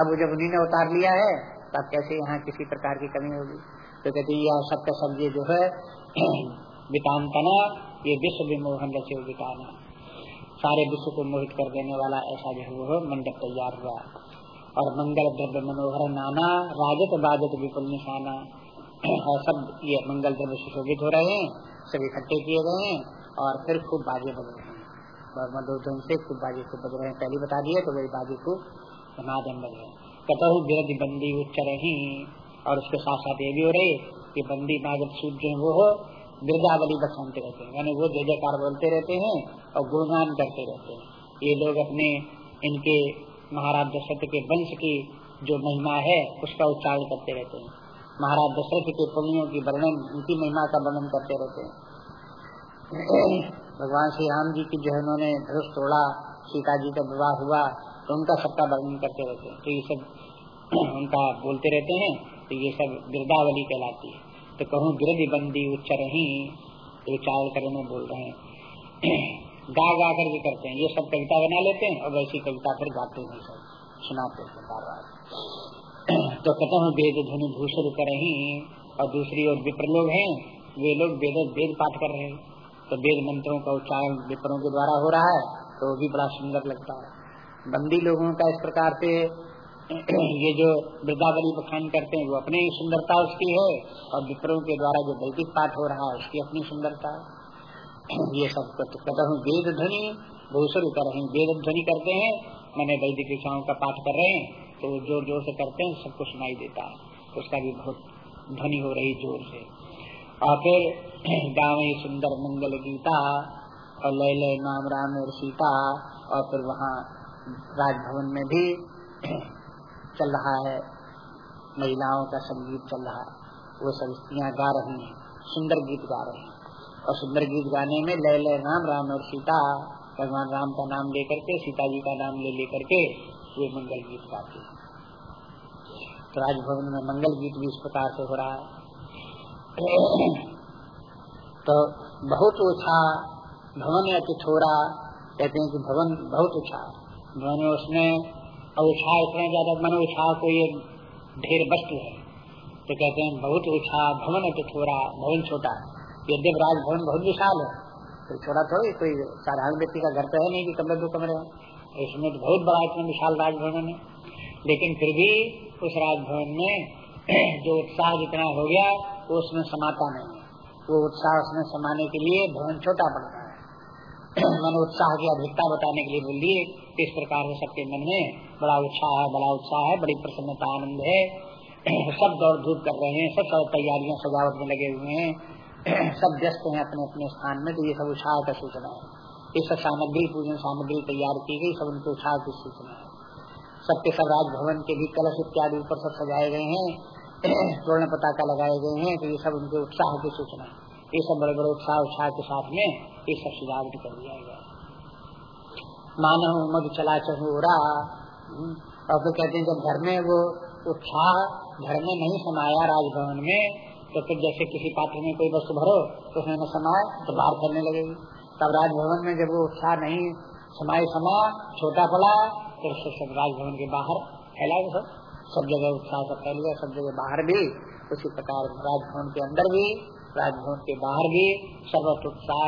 S1: अब जब उन्हीं ने उतार लिया है, तब कैसे यहाँ किसी प्रकार की कमी होगी? तो कहते यह सबका सब ये जो है, वितानतना, ये विश्व विमोहन रचे विताना। सारे विश्व को मोहित कर देने वाला ऐसा जो वो मंडप तैयार हुआ। और मंगल द्रव्य मनोहर नाना, राजत बाजत विपुल निशाना। और सब ये मंगल द्रव्य सुशोभित हो रहे हैं, सब इकट्ठे किए गए हैं, और फिर खूब बाजे बज रहे हैं। मधुधन से खूब बाजे खूब बज रहे हैं। पहले बता दिए तो वही बाजे खूब नादन बज रहे हैं। कतहु बंदी उच्च रही और उसके साथ साथ ये भी हो रही कि बंदी नागद सूद जो वो हो बिरदावली बसानते रहते हैं। यानी वो जय जयकार बोलते रहते हैं और गुणगान करते रहते हैं। ये लोग अपने, इनके महाराज दशरथ के वंश की जो महिमा है, उसका उच्चारण करते रहते हैं। महाराज दशरथ के पुण्यों की वर्णन, उनकी महिमा का वर्णन करते रहते हैं। भगवान श्री राम जी की जो है उन्होंने धनुष तोड़ा, सीता जी का विवाह हुआ तो उनका सबका वर्णन करते रहते हैं। तो ये सब उनका बोलते रहते हैं। तो ये सब गिरदावली कहलाती है। तो कहूँ गिरद बंदी उच्चर ही उच्चारण करने बोल रहे हैं। गा गा करके करते हैं। ये सब कविता बना लेते हैं और वैसी कविता फिर गाते हैं। सब सुनाते हैं बार बार तो हैं वेद ध्वनि भूषण कर और दूसरी ओर विप्र लोग हैं। वे लोग वेद वेद पाठ कर रहे हैं। तो वेद मंत्रों का उच्चारण विप्रों के द्वारा हो रहा है तो वो भी बड़ा सुंदर लगता है। बंदी लोगों का इस प्रकार से ये जो वृद्धावली बखान करते हैं, वो अपनी सुंदरता उसकी है और विप्रों के द्वारा जो वैदिक पाठ हो रहा है, उसकी अपनी सुंदरता ये सब कहता हूँ, वेद ध्वनि भूषण कर रहे वेद ध्वनि करते हैं, मैंने वैदिक विषयों का पाठ कर रहे हैं तो ज़ोर ज़ोर से करते हैं, सबको सुनाई देता है। उसका भी बहुत ध्वनि हो रही ज़ोर से। और फिर गाँव सुंदर मंगल गीता, और लय लय नाम राम और सीता, और फिर वहाँ राजभवन में भी चल रहा है, महिलाओं का संगीत चल रहा है, वो सब स्त्रियाँ गा रही हैं, सुंदर गीत गा रहे हैं। और सुंदर गीत गाने में लय लय राम राम और सीता, भगवान राम का नाम लेकर के, सीता जी का नाम ले लेकर के ये मंगल गीत गाते हैं। तो राजभवन में मंगल गीत भी इस प्रकार से हो रहा है। तो बहुत ऊँचा भवन अति थोड़ा कहते हैं कि भवन बहुत ऊँचा भवन उसमें उछा इतना ज़्यादा मन उछा को ये ढेर वस्तु है। तो कहते हैं, बहुत ऊँचा भवन है तो थोड़ा, भवन छोटा यद्यप राजभवन बहुत विशाल है। तो छोटा थोड़ी, कोई साधारण व्यक्ति का घर तो है नहीं कि कमरे दो कमरे हैं। इसमें तो बहुत बड़ा इतना विशाल राजभवन है। लेकिन फिर भी उस राजभवन में जो उत्साह जितना हो गया, वो उसमें समाता नहीं है। वो उत्साह उसमें समाने के लिए भवन छोटा पड़ता है मन उत्साह की अधिकता बताने के लिए बोल दिए। इस प्रकार से सबके मन में बड़ा उत्साह है, बड़ा उत्साह है, बड़ी प्रसन्नता, आनंद है। सब दौड़ धूप कर रहे हैं, सब सब तैयारियाँ, सजावट में लगे हुए हैं। सब व्यस्त हैं अपने अपने स्थान में तो ये सब उत्साह का सूचना है। ये सब सामग्री, पूजन सामग्री तैयार की गई, सब उनके उत्साह की सूचना है। सबके सब राजभवन के भी कलश इत्यादि ऊपर सब सजाए गए हैं। स्वर्ण पताका लगाए गए हैं तो ये सब उनके उत्साह की सूचना है। ये सब बड़े बड़े उत्साह उत्साह के साथ में ये सब सजावट कर दिया गया। मानो मग चला चहूरा और फिर कहते हैं, जब घर में वो उत्साह घर में नहीं समाया राजभवन में तो फिर जैसे किसी पात्र में कोई वस्तु भरो तो उसमें न समाये तो बाहर फैलने लगेगी। तब राजभवन में जब वो उत्साह नहीं समाये समा, छोटा पड़ा तो उससे सब राजभवन के बाहर फैला गया सब। सब जगह उत्साह से फैल गया, सब जगह बाहर भी। उसी प्रकार राजभवन के अंदर भी, राजभवन के बाहर भी सर्वत उत्साह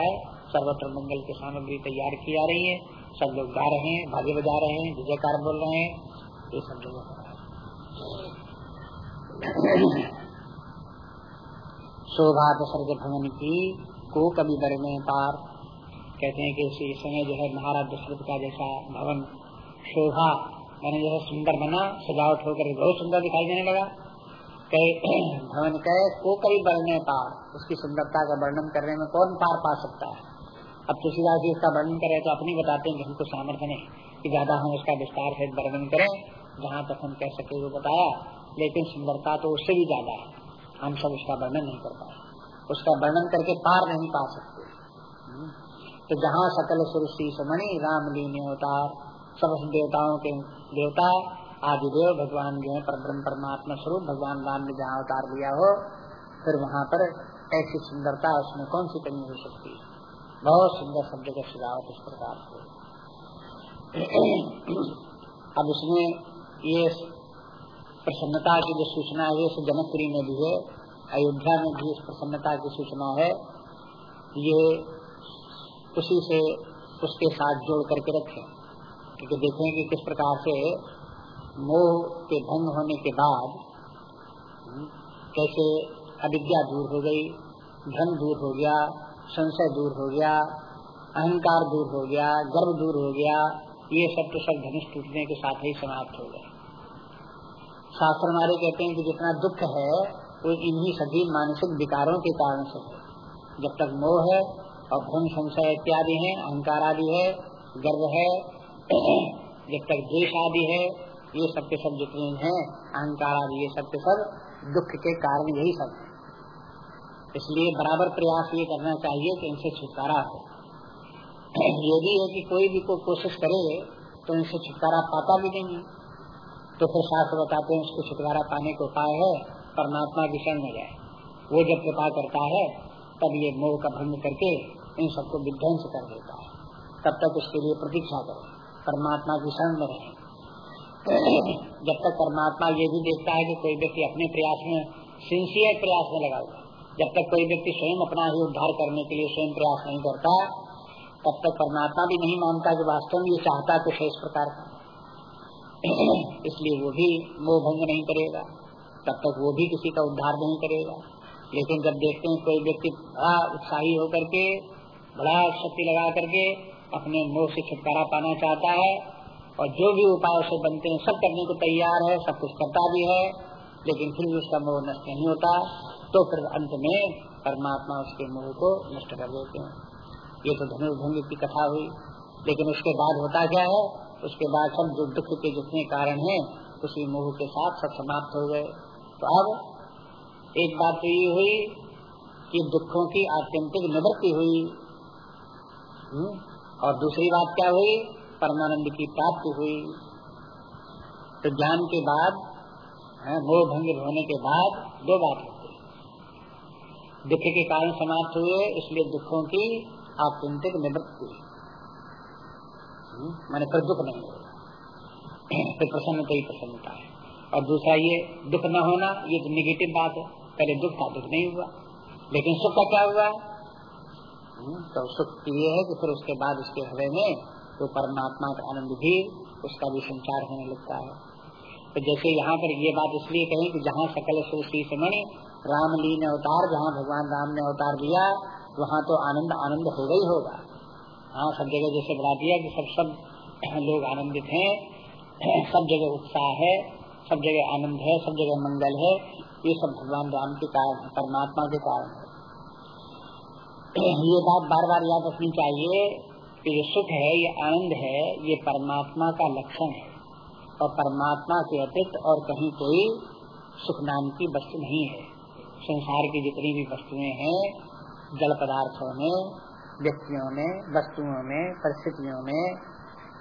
S1: सर्वत्र मंगल की सामग्री तैयार की जा रही है। सब लोग गा रहे हैं भागे बजा रहे हैं विजयकार बोल रहे हैं। ये सब लोग शोभा दशरथ भवन की को कभी बरने पार। कहते हैं कि इसी समय जो है महाराज दशरथ का जैसा भवन शोभा मैंने जो है सुंदर बना, सजावट होकर बहुत सुंदर दिखाई देने लगा। कई भवन कहे को कभी बढ़ने पार। उसकी सुंदरता का वर्णन करने में कौन पार पा सकता है? अब तुलसीदास जी इसका वर्णन करे तो अपनी बताते हैं कि हमको सामर्थ्य नहीं कि ज़्यादा हम उसका विस्तार से वर्णन करें, जहाँ तक हम कह सके वो बताया, लेकिन सुंदरता तो उससे भी ज़्यादा है। हम सब उसका वर्णन नहीं कर पाए। उसका वर्णन करके पार नहीं पा सकते। तो जहाँ सकल सुरसी सुमणि, राम लीने अवतार, समस्त देवताओं के देवता, आदिदेव, भगवान जो है पर ब्रह्म परमात्मा स्वरूप, भगवान राम ने जहाँ अवतार लिया हो, फिर वहाँ पर ऐसी सुंदरता उसमें कौन सी कमी हो सकती है? बहुत सुंदर शब्द का सजावट इस प्रकार से अब उसमें ये प्रसन्नता की जो सूचना है, ये जनकपुरी में भी है, अयोध्या में भी इस प्रसन्नता की सूचना है। ये उसी से उसके साथ जोड़ करके रखें, क्योंकि देखें कि किस प्रकार से मोह के भंग होने के बाद कैसे अविद्या दूर हो गई, धन दूर हो गया संशय दूर हो गया, अहंकार दूर हो गया, गर्व दूर हो गया, ये सब तो सब धनुष टूटने के साथ ही समाप्त हो गए। शास्त्र हमारे कहते हैं कि जितना दुख है, वो इन्हीं सभी मानसिक विकारों के कारण से है। जब तक मोह है और भ्रम संशय इत्यादि है, अहंकार आदि है, गर्व है, जब तक द्वेष आदि है, ये सब के सब जितने हैं, अहंकार आदि, ये सब के सब दुख के कारण यही सब है। इसलिए बराबर प्रयास ये करना चाहिए कि इनसे छुटकारा हो। ये भी है कि कोई भी को कोशिश करे तो इनसे छुटकारा पाता भी नहीं तो फिर शास्त्र बताते हैं उसको छुटकारा पाने को उपाय है, परमात्मा की शरण में जाए। वो जब कृपा करता है, तब ये मोह का भंग करके इन सबको विध्वंस कर देता है। तब तक उसके लिए प्रतीक्षा करो, परमात्मा की शरण में रहे। जब तक परमात्मा ये भी देखता है कि कोई व्यक्ति अपने प्रयास में सिंसियर प्रयास में लगा हुआ जब तक कोई व्यक्ति स्वयं अपना ही उद्धार करने के लिए स्वयं प्रयास नहीं करता, तब तक परमात्मा भी नहीं मानता कि वास्तव में ये चाहता कुछ है इस प्रकार का। इसलिए वो भी मोह भंग नहीं करेगा। तब तक वो भी किसी का उद्धार नहीं करेगा। लेकिन जब देखते हैं कोई व्यक्ति बड़ा उत्साही होकर के, बड़ा शक्ति लगा करके अपने मोह से छुटकारा पाना चाहता है, और जो भी उपाय उसे बनते हैं, सब करने को तैयार है, सब कुछ करता भी है, लेकिन फिर भी उसका मोह नष्ट नहीं होता। तो फिर अंत में परमात्मा उसके मोह को नष्ट कर देते हैं। ये तो धनुर्भंग की कथा हुई। लेकिन उसके बाद होता क्या है? उसके बाद सब जो दुख के जितने कारण हैं, उसी मोह के साथ सब समाप्त हो गए। तो अब एक बात तो ये हुई कि दुखों की आत्यंतिक निवृत्ति हुई। हुँ? और दूसरी बात क्या हुई? परमानंद की प्राप्ति हुई। तो ज्ञान के बाद मोह भंग होने के बाद दो बात हुई। दुख के कारण समाप्त हुए इसलिए दुखों की आत्यंतिक निवृत्ति। हम्म, मैंने फिर दुख नहीं फिर प्रसन्नता ही प्रसन्नता है। और दूसरा ये दुख न होना ये तो निगेटिव बात है। पहले दुख था दुख नहीं हुआ। लेकिन सुख का क्या हुआ? हम्म, तो सुख ये है कि फिर उसके बाद उसके हृदय में तो परमात्मा का आनंद भी उसका भी संचार होने लगता है। तो जैसे यहाँ पर ये बात इसलिए कहें कि जहाँ सकल समणि रामली ने अवतार जहाँ भगवान राम ने अवतार दिया, वहाँ तो आनंद आनंद होगा ही होगा। हाँ सब जगह जैसे बढ़ा दिया कि सब सब लोग आनंदित हैं, सब जगह उत्साह है, सब जगह आनंद है, सब जगह मंगल है, ये सब भगवान राम के कारण परमात्मा के कारण है। ये बात बार बार याद रखनी चाहिए कि ये सुख है, ये आनंद है, ये परमात्मा का लक्षण है। और परमात्मा के अतिरिक्त और कहीं कोई सुख नाम की वस्तु नहीं है। संसार की जितनी भी वस्तुएँ हैं, जल पदार्थों में, व्यक्तियों में, वस्तुओं में, परिस्थितियों में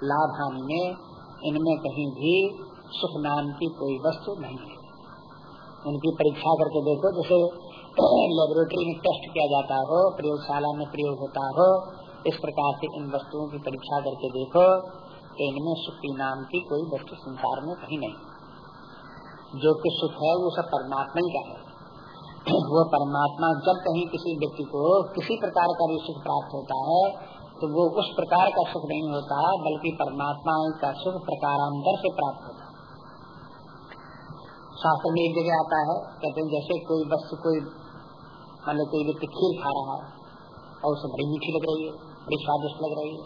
S1: लाभ हानि में, इनमें कहीं भी सुख नाम की कोई वस्तु नहीं है। उनकी परीक्षा करके देखो, जैसे लेबोरेटरी में टेस्ट किया जाता हो, प्रयोगशाला में प्रयोग होता हो, इस प्रकार से इन वस्तुओं की परीक्षा करके देखो तो इनमें सुखी नाम की कोई वस्तु संसार में कहीं नहीं। जो कि सुख है, वो सब परमात्मा ही का है। वो परमात्मा जब कहीं किसी व्यक्ति को किसी प्रकार का भी सुख प्राप्त होता है तो वो उस प्रकार का सुख नहीं होता, बल्कि परमात्मा का सुख प्रकारांतर से प्राप्त होता है। शास्त्र में एक जगह आता है, कहते हैं जैसे कोई वस्तु, कोई मान लो कोई व्यक्ति खीर खा रहा है, और उसे बड़ी मीठी लग रही है, बड़ी स्वादिष्ट लग रही है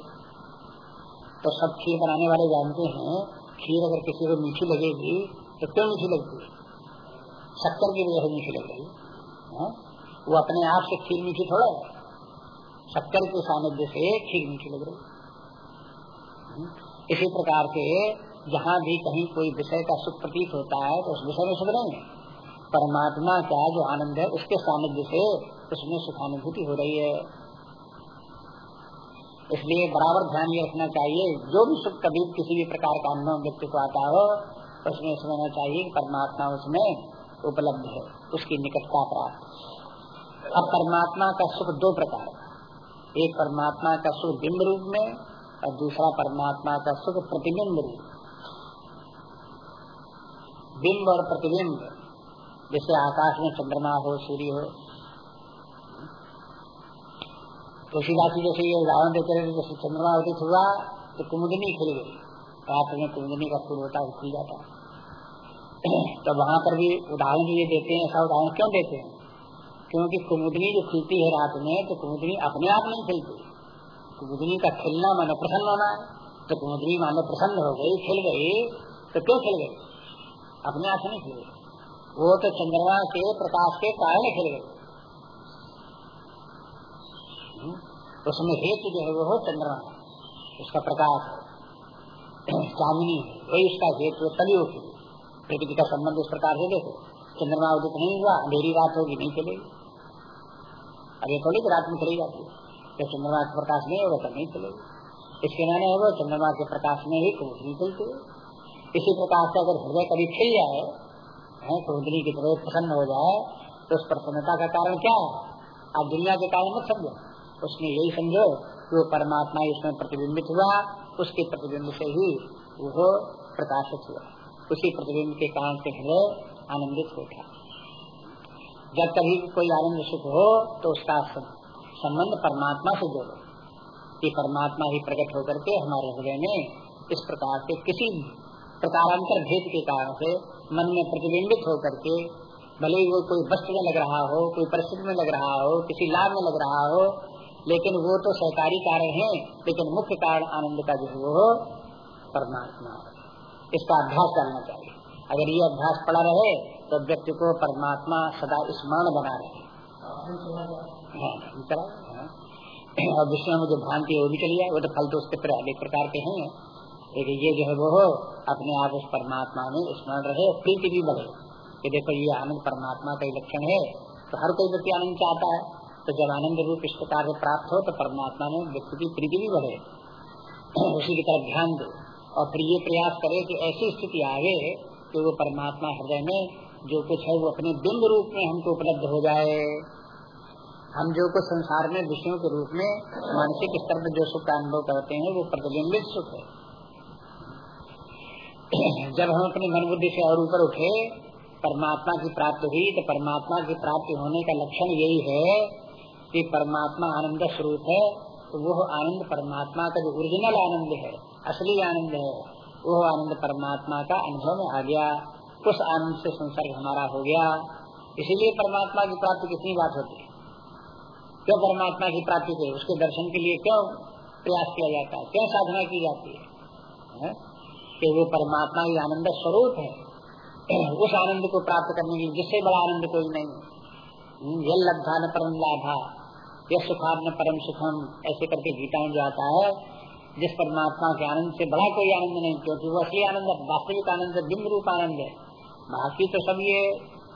S1: तो सब खीर बनाने वाले जानते हैं, खीर अगर किसी को मीठी लगेगी तो क्यों मीठी लगती है? शक्कर की वजह से मीठी लग रही है। है, वो अपने आप से खीर मीठी थोड़ा है। शक्कर के सानिध्य से खीर मीठी लग रही हम्म। इसी प्रकार से जहाँ भी कहीं कोई विषय का सुख प्रतीत होता है तो उस विषय में सुख नहीं है। परमात्मा का जो आनंद है, उसके सानिध्य से उसमें सुखानुभूति हो रही है। इसलिए बराबर ध्यान ये रखना चाहिए, जो भी सुख कभी किसी भी प्रकार का अनुभव व्यक्ति को आता हो, उसमें समझना चाहिए परमात्मा उसमें उपलब्ध है, उसकी निकटता प्राप्त अब परमात्मा का सुख दो प्रकार एक परमात्मा का सुख बिंब रूप में और दूसरा परमात्मा का सुख प्रतिबिंब रूप बिंब और प्रतिबिंब, जैसे आकाश में चंद्रमा हो, सूर्य हो, तुलसीदास जी जैसे ये उदाहरण देते रहे जैसे चंद्रमा उदित हुआ तो कुमुदनी खिल गई। रात में कुमुदनी का फूल होता है खिल जाता है। तो वहाँ पर भी उदाहरण ये देते हैं, ऐसा उदाहरण क्यों देते हैं? क्योंकि कुमुदनी जो खिलती है रात में तो कुमुदनी अपने आप नहीं खिलती। कुमुदनी का खिलना मानो प्रसन्न होना है तो कुमुदनी मानो प्रसन्न हो गई, खिल गई तो क्यों खिल गई? अपने आप नहीं खिल गई। वो तो चंद्रमा के प्रकाश के कारण खिल गई। हम्म? उसमें हेतु जो है वो चंद्रमा, उसका प्रकाश, चांदनी वही उसका हेतु तभी होती प्रकृति का संबंध इस प्रकार से देखो। चंद्रमा उदित नहीं हुआ, अंधेरी रात होगी, नहीं चलेगी। अब ये थोड़ी रात में चली जाती है। जब चंद्रमा का प्रकाश नहीं होगा तो नहीं चलेगी। इसके माने वो चंद्रमा के प्रकाश में ही कुंडली चलती। है इसी प्रकार से अगर हृदय कभी खिल जाए कुंडली की तरह प्रसन्न हो जाए तो उस प्रसन्नता का कारण क्या है? आप दुनिया के कारण मत समझो। उसमें यही समझो कि वो परमात्मा इसमें प्रतिबिंबित हुआ, उसके प्रतिबिंब से ही वो प्रकाशित हुआ। उसी प्रतिबिंब के कारण से हृदय आनंदित होता है। जब कभी कोई आनंद सुख हो तो उसका संबंध परमात्मा से जोड़ो। कि परमात्मा ही प्रकट होकर के हमारे हृदय में इस प्रकार से किसी प्रकारांतर भेद के कारण से मन में प्रतिबिंबित होकर के, भले ही वो कोई वस्त्र में लग रहा हो, कोई परिस्थिति में लग रहा हो, किसी लाभ में लग रहा हो, लेकिन वो तो सहकारी कारण है, लेकिन मुख्य कारण आनंद का जो है वो परमात्मा। है इसका अभ्यास करना चाहिए। अगर ये अभ्यास पड़ा रहे तो व्यक्ति को परमात्मा सदा स्मरण बना रहे। हाँ, हाँ। और विषय में जो भ्रांति वो भी चली जाए। वो तो फल तो उसके अनेक प्रकार के हैं। लेकिन ये जो है वो हो अपने आप उस परमात्मा में स्मरण रहे प्रीति भी बढ़े। कि देखो ये आनंद परमात्मा का लक्षण है। तो हर कोई व्यक्ति आनंद चाहता है। तो जब आनंद रूप इस प्रकार से प्राप्त हो तो परमात्मा में व्यक्ति की प्रीति भी बढ़े। उसी की तरफ़ ध्यान दो। और फिर ये प्रयास करे कि ऐसी स्थिति आवे कि वो परमात्मा हृदय में जो कुछ है वो अपने बिंब रूप में हमको उपलब्ध हो जाए। हम जो कुछ संसार में विषयों के रूप में मानसिक स्तर पर जो सुख का अनुभव करते हैं, वो प्रतिबिंबित सुख है। जब हम अपनी मन बुद्धि से और ऊपर उठे, परमात्मा की प्राप्ति हुई तो परमात्मा की प्राप्ति होने का लक्षण यही है कि परमात्मा आनंद स्वरूप है तो वो आनंद परमात्मा का जो ओरिजिनल आनंद है असली आनंद है। वो आनंद परमात्मा का अनुभव में आ गया। उस आनंद से संसर्ग हमारा हो गया। इसीलिए परमात्मा की प्राप्ति कितनी बात होती है? क्यों परमात्मा की प्राप्ति के उसके दर्शन के लिए क्यों प्रयास किया जाता है? क्यों साधना की जाती है, है? कि वो परमात्मा ही आनंद स्वरूप है। उस आनंद को प्राप्त करने के जिससे बड़ा आनंद कोई नहीं ये लब्धा न परम लाभा यह सुखार न परम सुखम ऐसे करके गीता में जो आता है जिस परमात्मा के आनंद से बड़ा कोई आनंद नहीं, क्योंकि वो असली आनंद वास्तविक आनंद बिंब रूप आनंद है। बाकी तो सब ये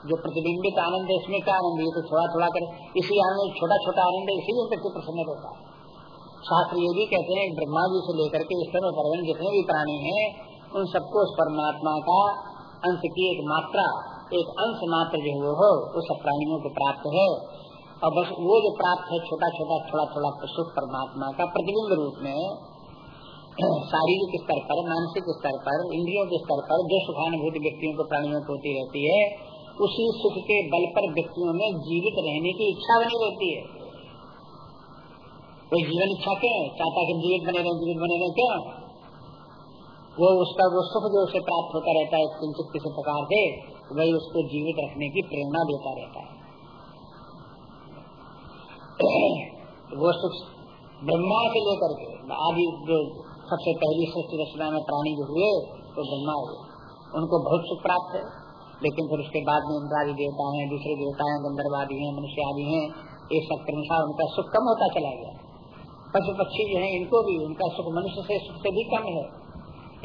S1: जो प्रतिबिंबित आनंद है इसमें क्या आनंद है? तो थोड़ा थोड़ा कर, इसी आनंद छोटा छोटा आनंद है, इसीलिए व्यक्ति प्रसन्न होता है। शास्त्र ये भी कहते हैं, ब्रह्मा जी से लेकर के ईश्वर पर्वन जितने भी प्राणी हैं, उन सबको उस परमात्मा का अंश की एक मात्रा, एक अंश मात्र जो वो हो, उस प्राणियों को प्राप्त है। और बस वो जो प्राप्त है, छोटा छोटा, थोड़ा थोड़ा सुख परमात्मा का प्रतिबिंब रूप में शारीरिक स्तर पर, मानसिक स्तर पर, इंद्रियों के स्तर पर जो सुखानुभूति व्यक्तियों को प्राणियों को होती रहती है, उसी सुख के बल पर व्यक्तियों में जीवित रहने की इच्छा बनी रहती है। कोई जीवन इच्छा क्यों चाहता कि जीवित बने रहे, जीवित बने रहे क्यों? वो उसका, वो सुख जो उसे प्राप्त होता रहता है, किंचित किसी प्रकार से, वही उसको जीवित रखने की प्रेरणा देता रहता है। वो सुख ब्रह्मा से लेकर के, आदि जो सबसे पहली सृष्टि रचना में प्राणी जो हुए तो ब्रह्मा हुए। उनको बहुत सुख प्राप्त है, लेकिन फिर उसके बाद में इंद्रादी देवता है, दूसरे देवता हैं गंधर्वादी हैं, मनुष्य आदि है, ये सब अनुसार उनका सुख कम होता चला गया। पशु पक्षी जो है, इनको भी उनका सुख, मनुष्य से सुख से भी कम है।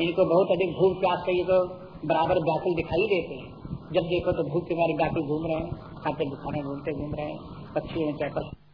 S1: इनको बहुत अधिक भूख प्यास का ये तो बराबर व्याकुल दिखाई देते हैं। जब देखो तो भूख के मारे व्याकुल घूम रहे हैं खाते खाने घूमते घूम रहे हैं, पक्षी हैं चाहे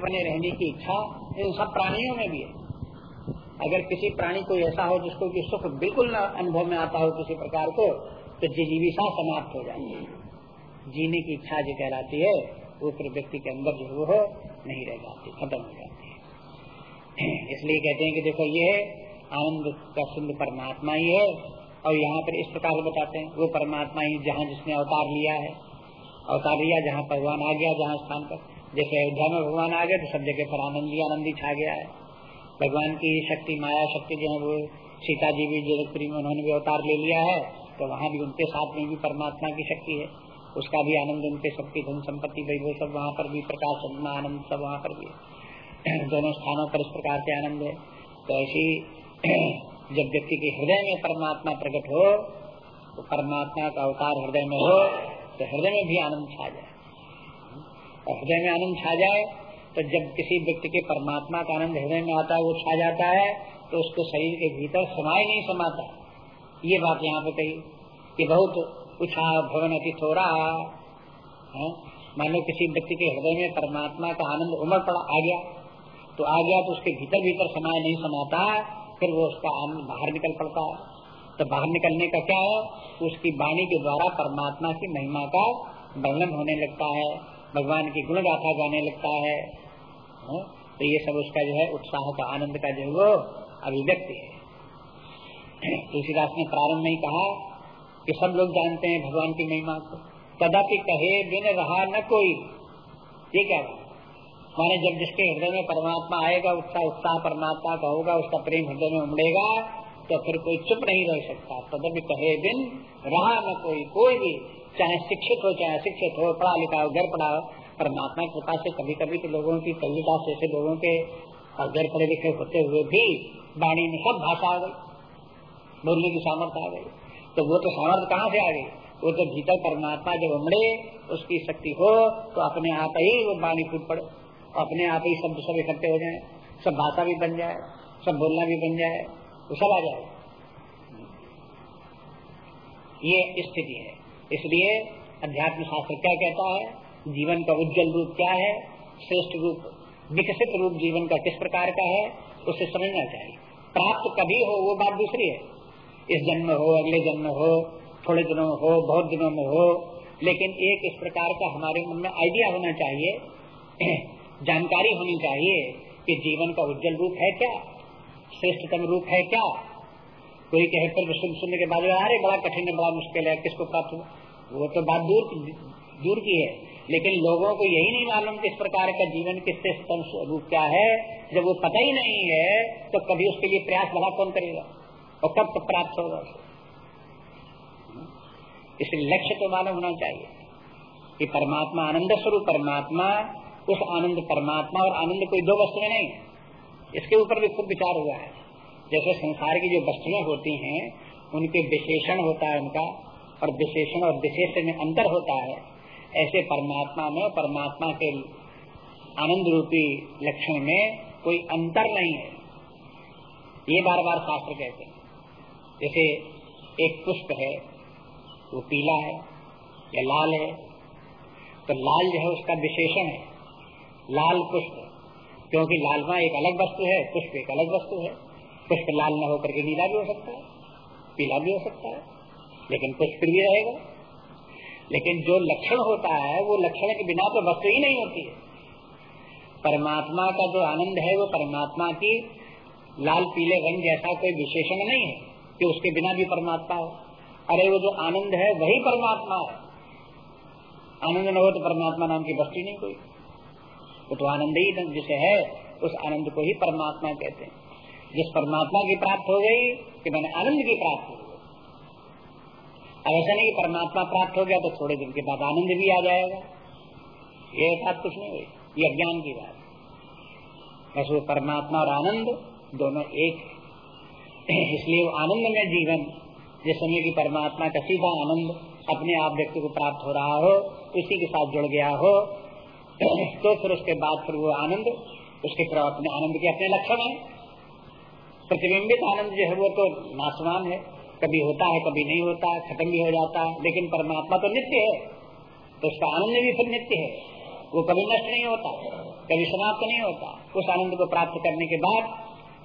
S1: बने रहने की इच्छा इन सब प्राणियों में भी है। अगर किसी प्राणी को ऐसा हो जिसको कि सुख बिल्कुल न अनुभव में आता हो किसी प्रकार को तो जीविका समाप्त हो है। जीने की इच्छा जो कहलाती है, वो फिर व्यक्ति के अंदर जो वो नहीं रह जाती, खत्म हो जाती है। इसलिए कहते हैं कि देखो, ये है आनंद का सिंध परमात्मा ही है, और यहाँ पर इस प्रकार से बताते हैं, वो परमात्मा ही जहाँ जिसने अवतार लिया है। अवतार लिया, जहाँ भगवान आ गया, जहाँ स्थान पर। जैसे अयोध्या में भगवान आ गए तो सब जगह पर आनंद ही आनंदी छा गया है। भगवान की शक्ति, माया शक्ति जो है वो सीता जी भी, जगतपुरी में उन्होंने भी अवतार ले लिया है तो वहाँ भी उनके साथ में भी परमात्मा की शक्ति है। उसका भी आनंद, उनके शक्ति, धन संपत्ति, भाई, वो सब वहाँ पर भी, प्रकाश, चंद्रमा, आनंद सब वहाँ पर भी दोनों स्थानों पर इस प्रकार से आनंद है। तो ऐसी जब व्यक्ति के हृदय में परमात्मा प्रकट हो तो परमात्मा का अवतार हृदय में हो तो हृदय में भी आनंद छा जाए। और हृदय में आनंद छा जाए तो जब किसी व्यक्ति के परमात्मा का आनंद हृदय में आता है, वो छा जाता है तो उसको शरीर के भीतर समाये नहीं समाता। ये बात यहाँ पे कही। कि बहुत उछा भवन अति थोड़ा मान लो किसी व्यक्ति के हृदय में परमात्मा का आनंद उमड़ पड़ा, आ गया। तो आ गया तो उसके भीतर भीतर समाये नहीं समाता, फिर वो उसका आनंद बाहर निकल पड़ता है। तो बाहर निकलने का क्या है? उसकी वाणी के द्वारा परमात्मा की महिमा का वर्णन होने लगता है। भगवान की गुण गाथा गाने लगता है। हाँ? तो ये सब उसका जो है उत्साह का, आनंद का जो वो अभिव्यक्ति है। तुलसीदास ने प्रारंभ में ही कहा कि सब लोग जानते हैं भगवान की महिमा को। कदापि कहे बिन रहा न कोई। ये क्या माने जब जिसके हृदय में परमात्मा आएगा, उसका उत्साह परमात्मा का होगा, उसका प्रेम हृदय में उमड़ेगा तो फिर कोई चुप नहीं रह सकता। तदपि कहे बिन रहा न कोई कोई भी चाहे शिक्षित हो, चाहे अशिक्षित हो, पढ़ा लिखा हो, घर पढ़ा हो, परमात्मा की कृपा से कभी कभी तो लोगों की कविदास जैसे लोगों के और घर पढ़े लिखे होते हुए भी वाणी में सब भाषा आ गई, बोलने की सामर्थ्य आ गई। तो वो तो सामर्थ्य कहाँ से आ गई? वो तो भीतर परमात्मा जब उमड़े, उसकी शक्ति हो तो अपने आप ही वो वाणी फूट पड़े। अपने आप ही शब्द सब इकट्ठे हो जाए, सब भाषा भी बन जाए, सब बोलना भी बन जाए, वो सब आ जाए। ये स्थिति है। इसलिए अध्यात्म शास्त्र क्या कहता है? जीवन का उज्जवल रूप क्या है? श्रेष्ठ रूप, विकसित रूप जीवन का किस प्रकार का है? उसे समझना चाहिए। प्राप्त कभी हो, वो बात दूसरी है। इस जन्म हो, अगले जन्म हो, थोड़े दिनों में हो, बहुत दिनों में हो, लेकिन एक इस प्रकार का हमारे मन में आइडिया होना चाहिए, जानकारी होनी चाहिए कि जीवन का उज्जवल रूप है क्या? श्रेष्ठतम रूप है क्या? कोई कहे फिर सुन, सुनने के बाद अरे बड़ा कठिन है, बड़ा मुश्किल है, किसको प्राप्त हो वो तो बात दूर दूर की है। लेकिन लोगों को यही नहीं मालूम किस प्रकार का जीवन किससे स्वरूप क्या है। जब वो पता ही नहीं है तो कभी उसके लिए प्रयास भला कौन करेगा? और कब तक प्राप्त होगा इसलिए लक्ष्य तो मालूम होना चाहिए कि परमात्मा आनंद स्वरूप परमात्मा, उस आनंद परमात्मा और आनंद कोई दो वस्तुएँ नहीं। इसके ऊपर भी खुद विचार हुआ है। जैसे संसार की जो वस्तुएँ होती हैं, उनके विशेषण होता है उनका। और विशेषण और विशेष में अंतर होता है। ऐसे परमात्मा में परमात्मा के आनंद रूपी लक्षण में कोई अंतर नहीं है। ये बार बार शास्त्र कहते हैं। जैसे एक पुष्प है, वो पीला है या लाल है तो लाल जो है उसका विशेषण है। लाल पुष्प, क्योंकि लालवा एक अलग वस्तु है, पुष्प एक अलग वस्तु है। पुष्प लाल न होकर के नीला भी हो सकता है, पीला भी हो सकता है। लेकिन पुष्प भी रहेगा। लेकिन जो लक्षण होता है, वो लक्षण के बिना तो वस्तु ही नहीं होती है। परमात्मा का जो आनंद है, वो परमात्मा की लाल पीले रंग जैसा कोई विशेषण नहीं है कि उसके बिना भी परमात्मा हो। अरे, वो जो आनंद है, वही परमात्मा है। आनंद न हो तो परमात्मा नाम की वस्तु नहीं कोई। वो तो आनंद ही जिसे है, उस आनंद को ही परमात्मा कहते हैं। जिस परमात्मा की प्राप्त हो गई कि मैंने आनंद की प्राप्त हो अब ऐसा नहीं परमात्मा प्राप्त हो गया तो थोड़े दिन के बाद आनंद भी आ जाएगा। ये बात कुछ नहीं हुई। ये अज्ञान की बात वो परमात्मा और आनंद दोनों एक इसलिए आनंद में जीवन जिस समय की परमात्मा का सीधा आनंद अपने आप व्यक्ति को प्राप्त हो रहा हो, उसी के साथ जुड़ गया हो। तो फिर उसके बाद फिर वो आनंद, उसके फिर अपने आनंद के अपने लक्षण है। प्रतिबिंबित आनंद जो है वो तो नासवान है। कभी होता है, कभी नहीं होता है खत्म भी हो जाता है, लेकिन परमात्मा तो नित्य है। तो उसका आनंद भी फिर नित्य है। वो कभी नष्ट नहीं होता, कभी समाप्त नहीं होता। उस आनंद को प्राप्त करने के बाद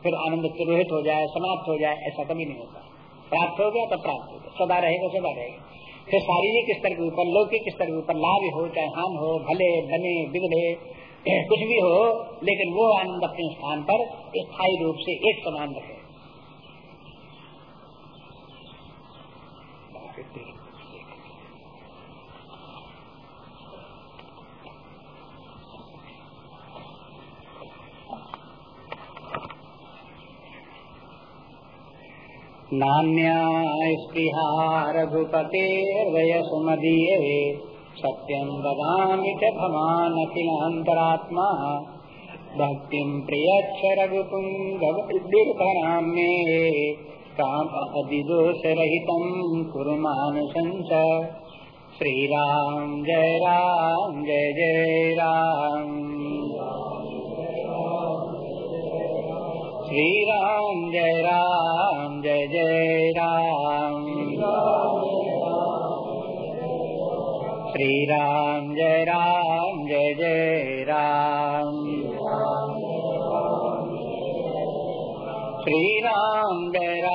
S1: फिर आनंद तिरोहित हो जाए, समाप्त हो जाए, ऐसा कभी नहीं होता। प्राप्त हो गया तो प्राप्त हो गया। सदा रहेगा सदा रहेगा। फिर शारीरिक स्तर के ऊपर, लौकिक स्तर के ऊपर, लाभ हो, चाहे हान हो, भले, बने, बिगड़े, कुछ भी हो, लेकिन वो आनंद अपने स्थान पर स्थायी रूप से एक समान रहे नान्या स्पृहा रघुपतेर्वयसुमदीये सत्यं वदामि च भवानखिलान्तरात्मा भक्तिं प्रियच्छ रघुपुङ्गवद्भिर्भरां मे कामदिदोषरहितं कुरु मानुसञ्च श्रीराम जय राम, जय जय राम। श्री राम जय राम, जय जय राम। श्री राम जय राम, जय जय राम। श्री राम जय राम।